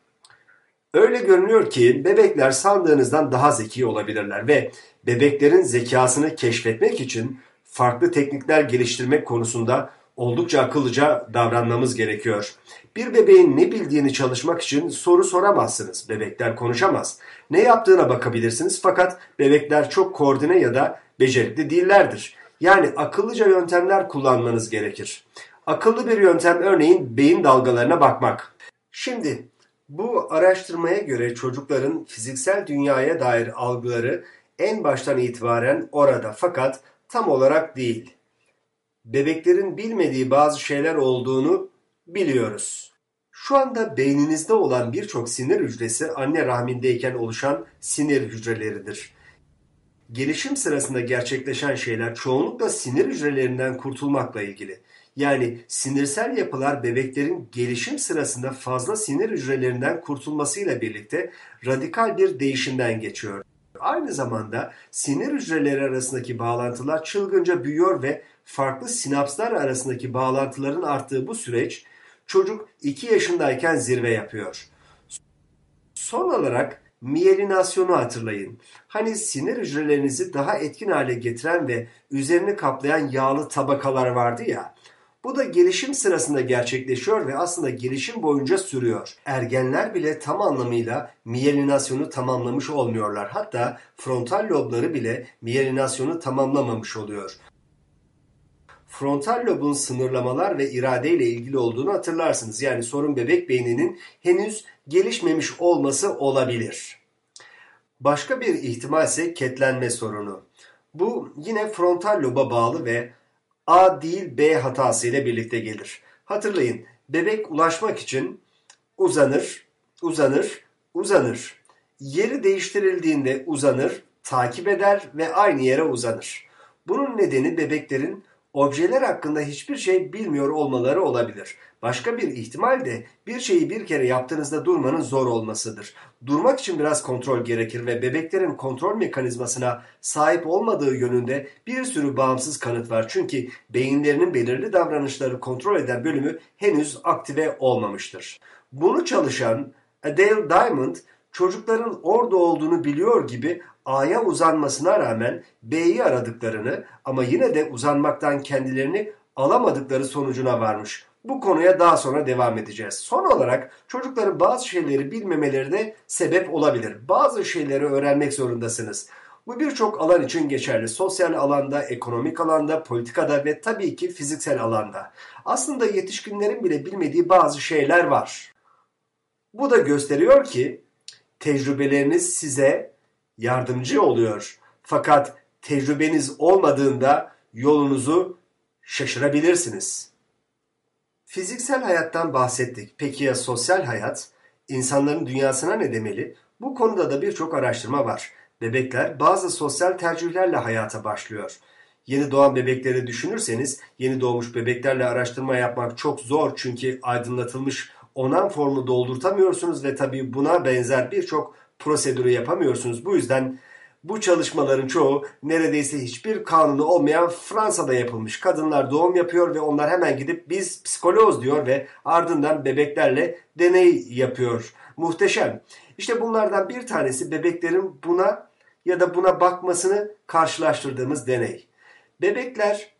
Öyle görünüyor ki bebekler sandığınızdan daha zeki olabilirler ve bebeklerin zekasını keşfetmek için farklı teknikler geliştirmek konusunda oldukça akıllıca davranmamız gerekiyor. Bir bebeğin ne bildiğini çalışmak için soru soramazsınız. Bebekler konuşamaz. Ne yaptığına bakabilirsiniz fakat bebekler çok koordine ya da becerikli değillerdir. Yani akıllıca yöntemler kullanmanız gerekir. Akıllı bir yöntem örneğin beyin dalgalarına bakmak. Şimdi bu araştırmaya göre çocukların fiziksel dünyaya dair algıları en baştan itibaren orada fakat tam olarak değil. Bebeklerin bilmediği bazı şeyler olduğunu biliyoruz. Şu anda beyninizde olan birçok sinir hücresi anne rahmindeyken oluşan sinir hücreleridir. Gelişim sırasında gerçekleşen şeyler çoğunlukla sinir hücrelerinden kurtulmakla ilgili. Yani sinirsel yapılar bebeklerin gelişim sırasında fazla sinir hücrelerinden kurtulmasıyla birlikte radikal bir değişimden geçiyor. Aynı zamanda sinir hücreleri arasındaki bağlantılar çılgınca büyüyor ve farklı sinapslar arasındaki bağlantıların arttığı bu süreç çocuk 2 yaşındayken zirve yapıyor. Son olarak miyelinasyonu hatırlayın. Hani sinir hücrelerinizi daha etkin hale getiren ve üzerini kaplayan yağlı tabakalar vardı ya. Bu da gelişim sırasında gerçekleşiyor ve aslında gelişim boyunca sürüyor. Ergenler bile tam anlamıyla miyelinasyonu tamamlamış olmuyorlar. Hatta frontal lobları bile miyelinasyonu tamamlamamış oluyor. Frontal lobun sınırlamalar ve iradeyle ilgili olduğunu hatırlarsınız. Yani sorun bebek beyninin henüz gelişmemiş olması olabilir. Başka bir ihtimal ise ketlenme sorunu. Bu yine frontal loba bağlı ve A değil B hatası ile birlikte gelir. Hatırlayın bebek ulaşmak için uzanır, uzanır, uzanır. Yeri değiştirildiğinde uzanır, takip eder ve aynı yere uzanır. Bunun nedeni bebeklerin objeler hakkında hiçbir şey bilmiyor olmaları olabilir. Başka bir ihtimal de bir şeyi bir kere yaptığınızda durmanın zor olmasıdır. Durmak için biraz kontrol gerekir ve bebeklerin kontrol mekanizmasına sahip olmadığı yönünde bir sürü bağımsız kanıt var. Çünkü beyinlerinin belirli davranışları kontrol eden bölümü henüz aktive olmamıştır. Bunu çalışan Adele Diamond çocukların orada olduğunu biliyor gibi A'ya uzanmasına rağmen B'yi aradıklarını ama yine de uzanmaktan kendilerini alamadıkları sonucuna varmış. Bu konuya daha sonra devam edeceğiz. Son olarak çocukların bazı şeyleri bilmemeleri de sebep olabilir. Bazı şeyleri öğrenmek zorundasınız. Bu birçok alan için geçerli. Sosyal alanda, ekonomik alanda, politikada ve tabii ki fiziksel alanda. Aslında yetişkinlerin bile bilmediği bazı şeyler var. Bu da gösteriyor ki tecrübeleriniz size yardımcı oluyor. Fakat tecrübeniz olmadığında yolunuzu şaşırabilirsiniz. Fiziksel hayattan bahsettik. Peki ya sosyal hayat? İnsanların dünyasına ne demeli? Bu konuda da birçok araştırma var. Bebekler bazı sosyal tercihlerle hayata başlıyor. Yeni doğan bebekleri düşünürseniz yeni doğmuş bebeklerle araştırma yapmak çok zor çünkü aydınlatılmış onan formu doldurtamıyorsunuz ve tabii buna benzer birçok prosedürü yapamıyorsunuz. Bu yüzden bu çalışmaların çoğu neredeyse hiçbir kanunu olmayan Fransa'da yapılmış. Kadınlar doğum yapıyor ve onlar hemen gidip biz psikoloz diyor ve ardından bebeklerle deney yapıyor. Muhteşem. İşte bunlardan bir tanesi bebeklerin buna ya da buna bakmasını karşılaştırdığımız deney. Bebekler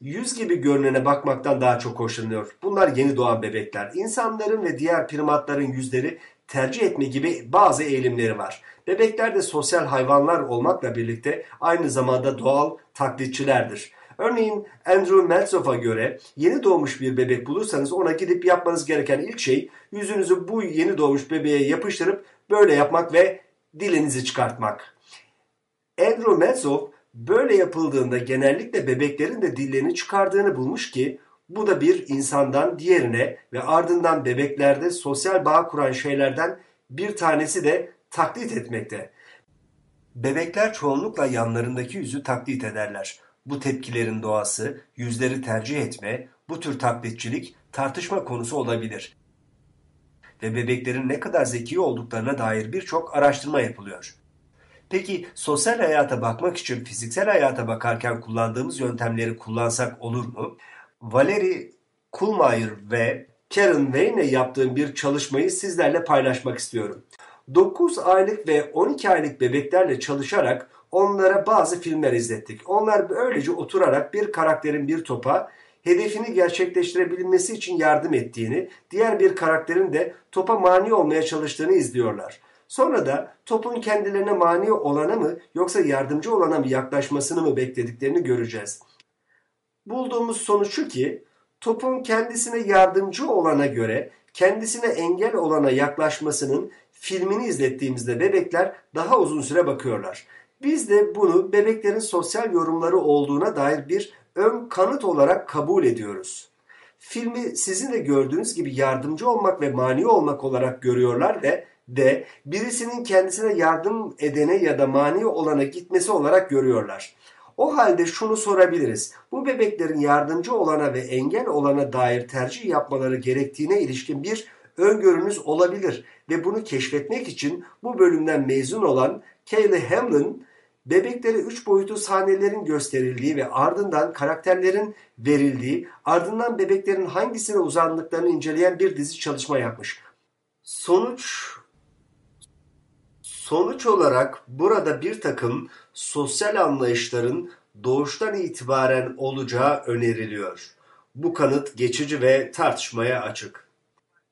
yüz gibi görünene bakmaktan daha çok hoşlanıyor. Bunlar yeni doğan bebekler. İnsanların ve diğer primatların yüzleri tercih etme gibi bazı eğilimleri var. Bebekler de sosyal hayvanlar olmakla birlikte aynı zamanda doğal taklitçilerdir. Örneğin Andrew Meltzof'a göre yeni doğmuş bir bebek bulursanız ona gidip yapmanız gereken ilk şey yüzünüzü bu yeni doğmuş bebeğe yapıştırıp böyle yapmak ve dilinizi çıkartmak. Andrew Meltzoff böyle yapıldığında genellikle bebeklerin de dillerini çıkardığını bulmuş ki bu da bir insandan diğerine ve ardından bebeklerde sosyal bağ kuran şeylerden bir tanesi de taklit etmekte. Bebekler çoğunlukla yanlarındaki yüzü taklit ederler. Bu tepkilerin doğası, yüzleri tercih etme, bu tür taklitçilik tartışma konusu olabilir. Ve bebeklerin ne kadar zeki olduklarına dair birçok araştırma yapılıyor. Peki sosyal hayata bakmak için fiziksel hayata bakarken kullandığımız yöntemleri kullansak olur mu? Valerie Kuhlmeier ve Karen Wayne yaptığım bir çalışmayı sizlerle paylaşmak istiyorum. 9 aylık ve 12 aylık bebeklerle çalışarak onlara bazı filmler izlettik. Onlar böylece oturarak bir karakterin bir topa hedefini gerçekleştirebilmesi için yardım ettiğini, diğer bir karakterin de topa mani olmaya çalıştığını izliyorlar. Sonra da topun kendilerine mani olana mı yoksa yardımcı olana mı yaklaşmasını mı beklediklerini göreceğiz. Bulduğumuz sonuç şu ki topun kendisine yardımcı olana göre kendisine engel olana yaklaşmasının filmini izlettiğimizde bebekler daha uzun süre bakıyorlar. Biz de bunu bebeklerin sosyal yorumları olduğuna dair bir ön kanıt olarak kabul ediyoruz. Filmi sizin de gördüğünüz gibi yardımcı olmak ve mani olmak olarak görüyorlar ve de birisinin kendisine yardım edene ya da mani olana gitmesi olarak görüyorlar. O halde şunu sorabiliriz. Bu bebeklerin yardımcı olana ve engel olana dair tercih yapmaları gerektiğine ilişkin bir öngörünüz olabilir ve bunu keşfetmek için bu bölümden mezun olan Kayleigh Hamlin, bebeklere üç boyutlu sahnelerin gösterildiği ve ardından karakterlerin verildiği, ardından bebeklerin hangisine uzandıklarını inceleyen bir dizi çalışma yapmış. Sonuç Sonuç olarak burada bir takım sosyal anlayışların doğuştan itibaren olacağı öneriliyor. Bu kanıt geçici ve tartışmaya açık.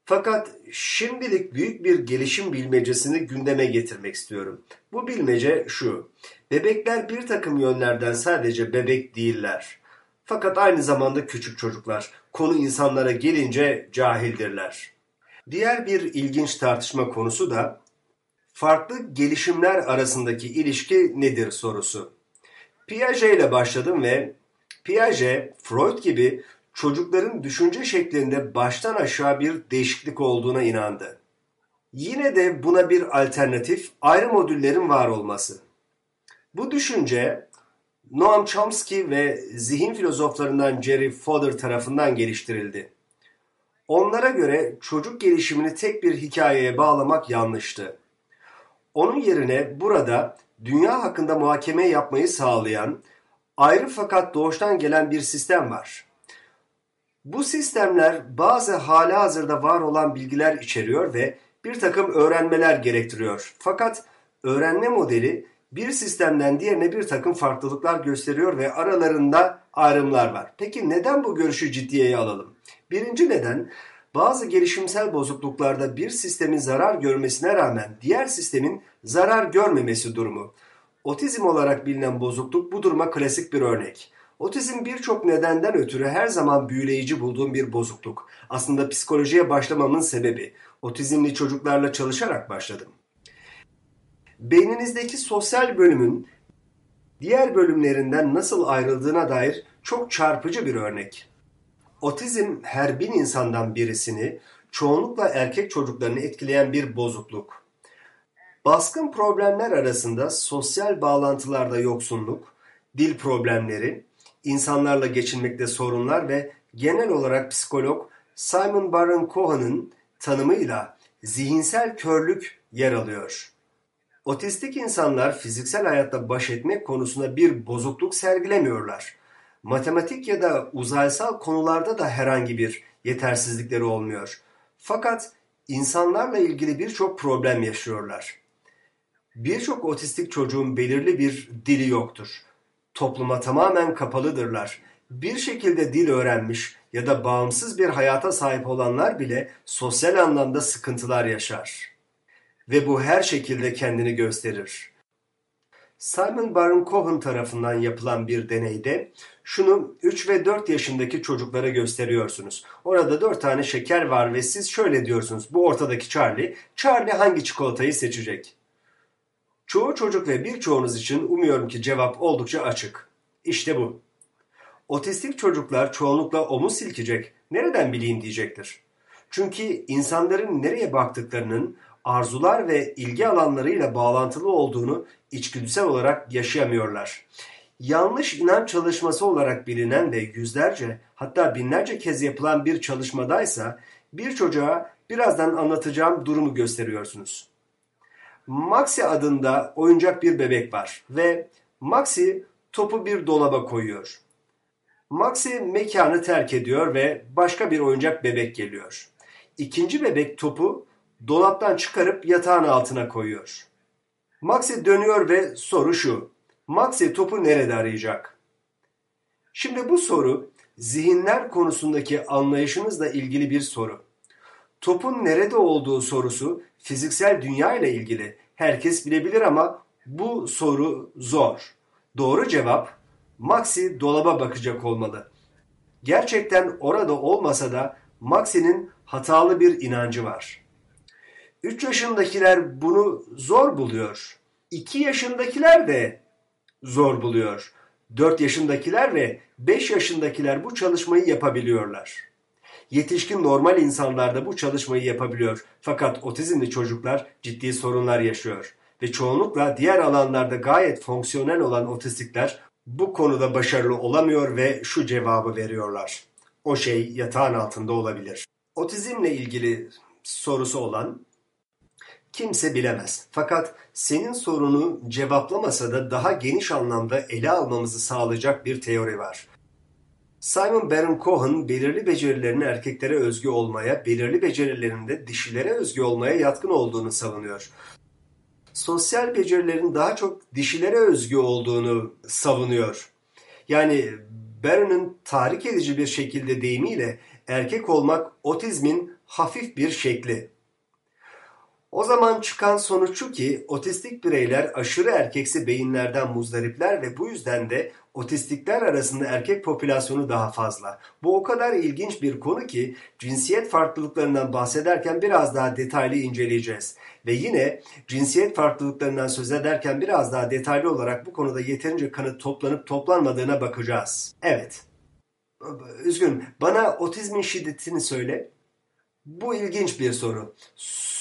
Fakat şimdilik büyük bir gelişim bilmecesini gündeme getirmek istiyorum. Bu bilmece şu. Bebekler bir takım yönlerden sadece bebek değiller. Fakat aynı zamanda küçük çocuklar. Konu insanlara gelince cahildirler. Diğer bir ilginç tartışma konusu da farklı gelişimler arasındaki ilişki nedir sorusu. Piaget ile başladım ve Piaget, Freud gibi çocukların düşünce şeklinde baştan aşağı bir değişiklik olduğuna inandı. Yine de buna bir alternatif ayrı modüllerin var olması. Bu düşünce Noam Chomsky ve zihin filozoflarından Jerry Fodor tarafından geliştirildi. Onlara göre çocuk gelişimini tek bir hikayeye bağlamak yanlıştı. Onun yerine burada dünya hakkında muhakeme yapmayı sağlayan, ayrı fakat doğuştan gelen bir sistem var. Bu sistemler bazı halihazırda var olan bilgiler içeriyor ve bir takım öğrenmeler gerektiriyor. Fakat öğrenme modeli bir sistemden diğerine bir takım farklılıklar gösteriyor ve aralarında ayrımlar var. Peki neden bu görüşü ciddiye alalım? Birinci neden bazı gelişimsel bozukluklarda bir sistemin zarar görmesine rağmen diğer sistemin zarar görmemesi durumu. Otizm olarak bilinen bozukluk bu duruma klasik bir örnek. Otizm birçok nedenden ötürü her zaman büyüleyici bulduğum bir bozukluk. Aslında psikolojiye başlamamın sebebi otizmli çocuklarla çalışarak başladım. Beyninizdeki sosyal bölümün diğer bölümlerinden nasıl ayrıldığına dair çok çarpıcı bir örnek. Otizm her bin insandan birisini, çoğunlukla erkek çocuklarını etkileyen bir bozukluk. Baskın problemler arasında sosyal bağlantılarda yoksunluk, dil problemleri, insanlarla geçinmekte sorunlar ve genel olarak psikolog Simon Baron Cohen'ın tanımıyla zihinsel körlük yer alıyor. Otistik insanlar fiziksel hayatta baş etmek konusunda bir bozukluk sergilemiyorlar. Matematik ya da uzaysal konularda da herhangi bir yetersizlikleri olmuyor. Fakat insanlarla ilgili birçok problem yaşıyorlar. Birçok otistik çocuğun belirli bir dili yoktur. Topluma tamamen kapalıdırlar. Bir şekilde dil öğrenmiş ya da bağımsız bir hayata sahip olanlar bile sosyal anlamda sıkıntılar yaşar. Ve bu her şekilde kendini gösterir. Simon Baron Cohen tarafından yapılan bir deneyde şunu 3 ve 4 yaşındaki çocuklara gösteriyorsunuz. Orada 4 tane şeker var ve siz şöyle diyorsunuz. Bu ortadaki Charlie. Charlie hangi çikolatayı seçecek? Çoğu çocuk ve birçoğunuz için umuyorum ki cevap oldukça açık. İşte bu. Otistik çocuklar çoğunlukla omuz silkecek, nereden bileyim diyecektir. Çünkü insanların nereye baktıklarının arzular ve ilgi alanlarıyla bağlantılı olduğunu içgüdüsel olarak yaşayamıyorlar. Yanlış inanç çalışması olarak bilinen ve yüzlerce hatta binlerce kez yapılan bir çalışmadaysa bir çocuğa birazdan anlatacağım durumu gösteriyorsunuz. Maxi adında oyuncak bir bebek var ve Maxi topu bir dolaba koyuyor. Maxi mekanı terk ediyor ve başka bir oyuncak bebek geliyor. İkinci bebek topu dolaptan çıkarıp yatağın altına koyuyor. Maxi dönüyor ve soru şu. Maxi topu nerede arayacak? Şimdi bu soru zihinler konusundaki anlayışınızla ilgili bir soru. Topun nerede olduğu sorusu fiziksel dünya ile ilgili. Herkes bilebilir ama bu soru zor. Doğru cevap Maxi dolaba bakacak olmalı. Gerçekten orada olmasa da Maxi'nin hatalı bir inancı var. 3 yaşındakiler bunu zor buluyor. 2 yaşındakiler de zor buluyor. 4 yaşındakiler ve 5 yaşındakiler bu çalışmayı yapabiliyorlar. Yetişkin normal insanlar da bu çalışmayı yapabiliyor. Fakat otizmli çocuklar ciddi sorunlar yaşıyor. Ve çoğunlukla diğer alanlarda gayet fonksiyonel olan otistikler bu konuda başarılı olamıyor ve şu cevabı veriyorlar. O şey yatağın altında olabilir. Otizmle ilgili sorusu olan kimse bilemez. Fakat senin sorunu cevaplamasa da daha geniş anlamda ele almamızı sağlayacak bir teori var. Simon Baron Cohen belirli becerilerin erkeklere özgü olmaya, belirli becerilerin de dişilere özgü olmaya yatkın olduğunu savunuyor. Sosyal becerilerin daha çok dişilere özgü olduğunu savunuyor. Yani Baron'un tahrik edici bir şekilde deyimiyle erkek olmak otizmin hafif bir şekli. O zaman çıkan sonuç şu ki otistik bireyler aşırı erkeksi beyinlerden muzdaripler ve bu yüzden de otistikler arasında erkek popülasyonu daha fazla. Bu o kadar ilginç bir konu ki cinsiyet farklılıklarından bahsederken biraz daha detaylı inceleyeceğiz. Ve yine cinsiyet farklılıklarından söz ederken biraz daha detaylı olarak bu konuda yeterince kanıt toplanıp toplanmadığına bakacağız. Evet. Üzgünüm. Bana otizmin şiddetini söyle. Bu ilginç bir soru.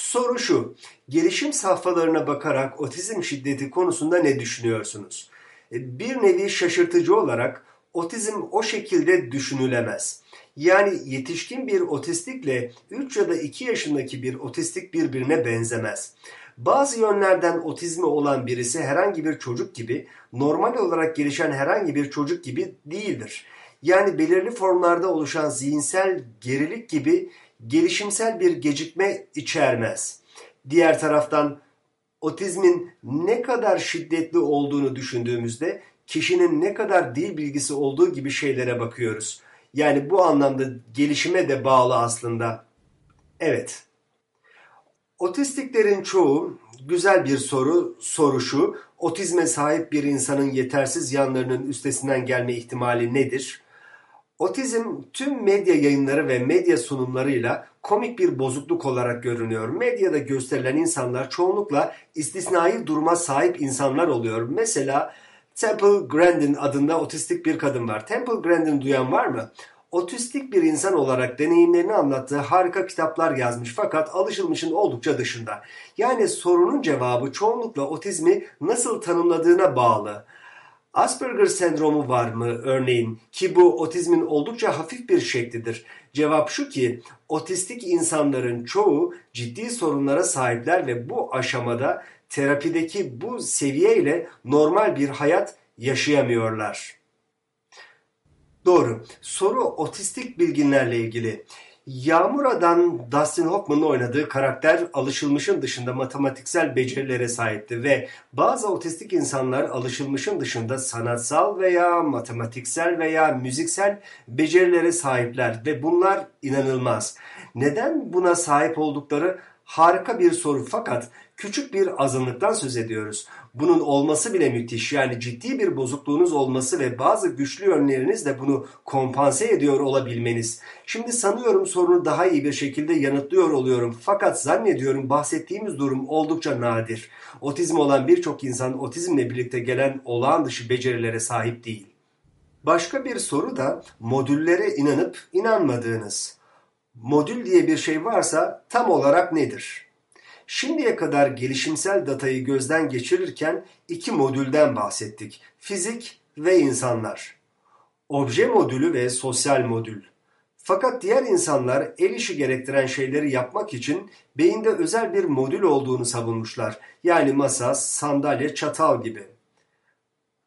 Soru şu, gelişim safhalarına bakarak otizm şiddeti konusunda ne düşünüyorsunuz? E, bir nevi şaşırtıcı olarak otizm o şekilde düşünülemez. Yani yetişkin bir otistikle 3 ya da 2 yaşındaki bir otistik birbirine benzemez. Bazı yönlerden otizmi olan birisi herhangi bir çocuk gibi, normal olarak gelişen herhangi bir çocuk gibi değildir. Yani belirli formlarda oluşan zihinsel gerilik gibi gelişimsel bir gecikme içermez. Diğer taraftan otizmin ne kadar şiddetli olduğunu düşündüğümüzde kişinin ne kadar dil bilgisi olduğu gibi şeylere bakıyoruz. Yani bu anlamda gelişime de bağlı aslında. Evet. Otistiklerin çoğu güzel bir soru, soru şu. Otizme sahip bir insanın yetersiz yanlarının üstesinden gelme ihtimali nedir? Otizm tüm medya yayınları ve medya sunumlarıyla komik bir bozukluk olarak görünüyor. Medyada gösterilen insanlar çoğunlukla istisnai duruma sahip insanlar oluyor. Mesela Temple Grandin adında otistik bir kadın var. Temple Grandin duyan var mı? Otistik bir insan olarak deneyimlerini anlattığı harika kitaplar yazmış fakat alışılmışın oldukça dışında. Yani sorunun cevabı çoğunlukla otizmi nasıl tanımladığına bağlı. Asperger sendromu var mı örneğin ki bu otizmin oldukça hafif bir şeklidir. Cevap şu ki otistik insanların çoğu ciddi sorunlara sahipler ve bu aşamada terapideki bu seviyeyle normal bir hayat yaşayamıyorlar. Doğru. Soru otistik bilginlerle ilgili. Yağmura'dan Dustin Hoffman'ın oynadığı karakter alışılmışın dışında matematiksel becerilere sahipti ve bazı otistik insanlar alışılmışın dışında sanatsal veya matematiksel veya müziksel becerilere sahipler ve bunlar inanılmaz. Neden buna sahip oldukları harika bir soru fakat küçük bir azınlıktan söz ediyoruz. Bunun olması bile müthiş. Yani ciddi bir bozukluğunuz olması ve bazı güçlü yönleriniz de bunu kompanse ediyor olabilmeniz. Şimdi sanıyorum sorunu daha iyi bir şekilde yanıtlıyor oluyorum. Fakat zannediyorum bahsettiğimiz durum oldukça nadir. Otizm olan birçok insan otizmle birlikte gelen olağan dışı becerilere sahip değil. Başka bir soru da modüllere inanıp inanmadığınız. Modül diye bir şey varsa tam olarak nedir? Şimdiye kadar gelişimsel datayı gözden geçirirken iki modülden bahsettik. Fizik ve insanlar. Obje modülü ve sosyal modül. Fakat diğer insanlar el işi gerektiren şeyleri yapmak için beyinde özel bir modül olduğunu savunmuşlar. Yani masa, sandalye, çatal gibi.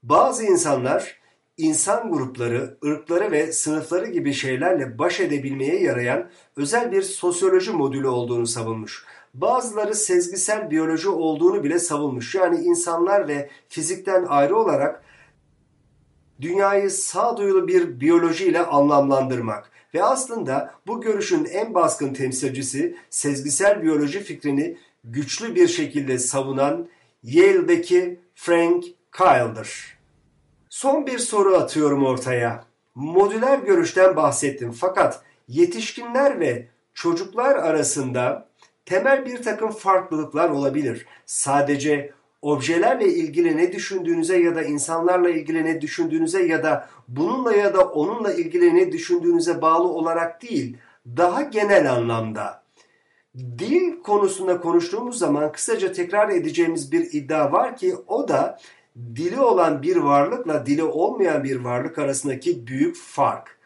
Bazı insanlar insan grupları, ırkları ve sınıfları gibi şeylerle baş edebilmeye yarayan özel bir sosyoloji modülü olduğunu savunmuş. Bazıları sezgisel biyoloji olduğunu bile savunmuş. Yani insanlar ve fizikten ayrı olarak dünyayı sağduyulu bir biyolojiyle anlamlandırmak. Ve aslında bu görüşün en baskın temsilcisi sezgisel biyoloji fikrini güçlü bir şekilde savunan Yale'deki Frank Kyle'dır. Son bir soru atıyorum ortaya. Modüler görüşten bahsettim fakat yetişkinler ve çocuklar arasında temel bir takım farklılıklar olabilir. Sadece objelerle ilgili ne düşündüğünüze ya da insanlarla ilgili ne düşündüğünüze ya da bununla ya da onunla ilgili ne düşündüğünüze bağlı olarak değil, daha genel anlamda. Dil konusunda konuştuğumuz zaman kısaca tekrar edeceğimiz bir iddia var ki o da dili olan bir varlıkla dili olmayan bir varlık arasındaki büyük fark.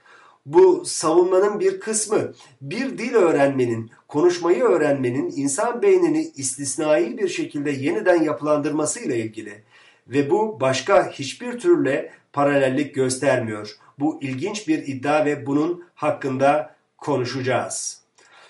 Bu savunmanın bir kısmı. Bir dil öğrenmenin, konuşmayı öğrenmenin insan beynini istisnai bir şekilde yeniden yapılandırmasıyla ilgili. Ve bu başka hiçbir türle paralellik göstermiyor. Bu ilginç bir iddia ve bunun hakkında konuşacağız.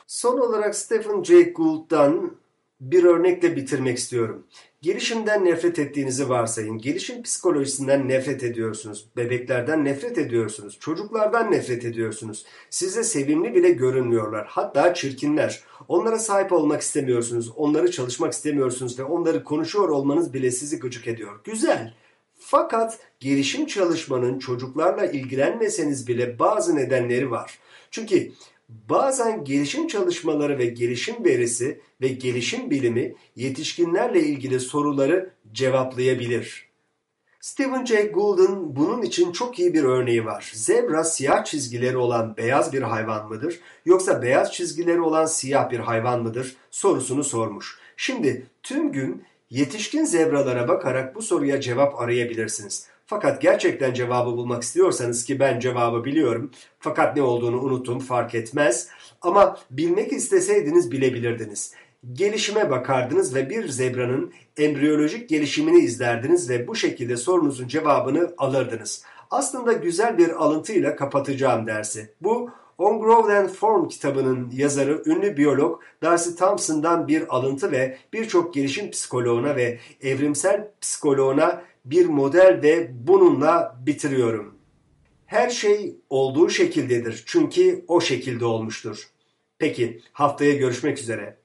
Son olarak Stephen Jay Gould'dan bir örnekle bitirmek istiyorum. Gelişimden nefret ettiğinizi varsayın. Gelişim psikolojisinden nefret ediyorsunuz. Bebeklerden nefret ediyorsunuz. Çocuklardan nefret ediyorsunuz. Size sevimli bile görünmüyorlar. Hatta çirkinler. Onlara sahip olmak istemiyorsunuz. Onları çalışmak istemiyorsunuz ve onları konuşuyor olmanız bile sizi gıcık ediyor. Güzel. Fakat gelişim çalışmanın çocuklarla ilgilenmeseniz bile bazı nedenleri var. Çünkü Bazen gelişim çalışmaları ve gelişim verisi ve gelişim bilimi yetişkinlerle ilgili soruları cevaplayabilir. Stephen Jay Gould'un bunun için çok iyi bir örneği var. Zebra siyah çizgileri olan beyaz bir hayvan mıdır yoksa beyaz çizgileri olan siyah bir hayvan mıdır sorusunu sormuş. Şimdi tüm gün yetişkin zebralara bakarak bu soruya cevap arayabilirsiniz. Fakat gerçekten cevabı bulmak istiyorsanız ki ben cevabı biliyorum. Fakat ne olduğunu unuttum fark etmez. Ama bilmek isteseydiniz bilebilirdiniz. Gelişime bakardınız ve bir zebranın embriyolojik gelişimini izlerdiniz ve bu şekilde sorunuzun cevabını alırdınız. Aslında güzel bir alıntıyla kapatacağım dersi. Bu On Growth and Form kitabının yazarı ünlü biyolog Darcy Thompson'dan bir alıntı ve birçok gelişim psikoloğuna ve evrimsel psikoloğuna bir model ve bununla bitiriyorum. Her şey olduğu şekildedir çünkü o şekilde olmuştur. Peki haftaya görüşmek üzere.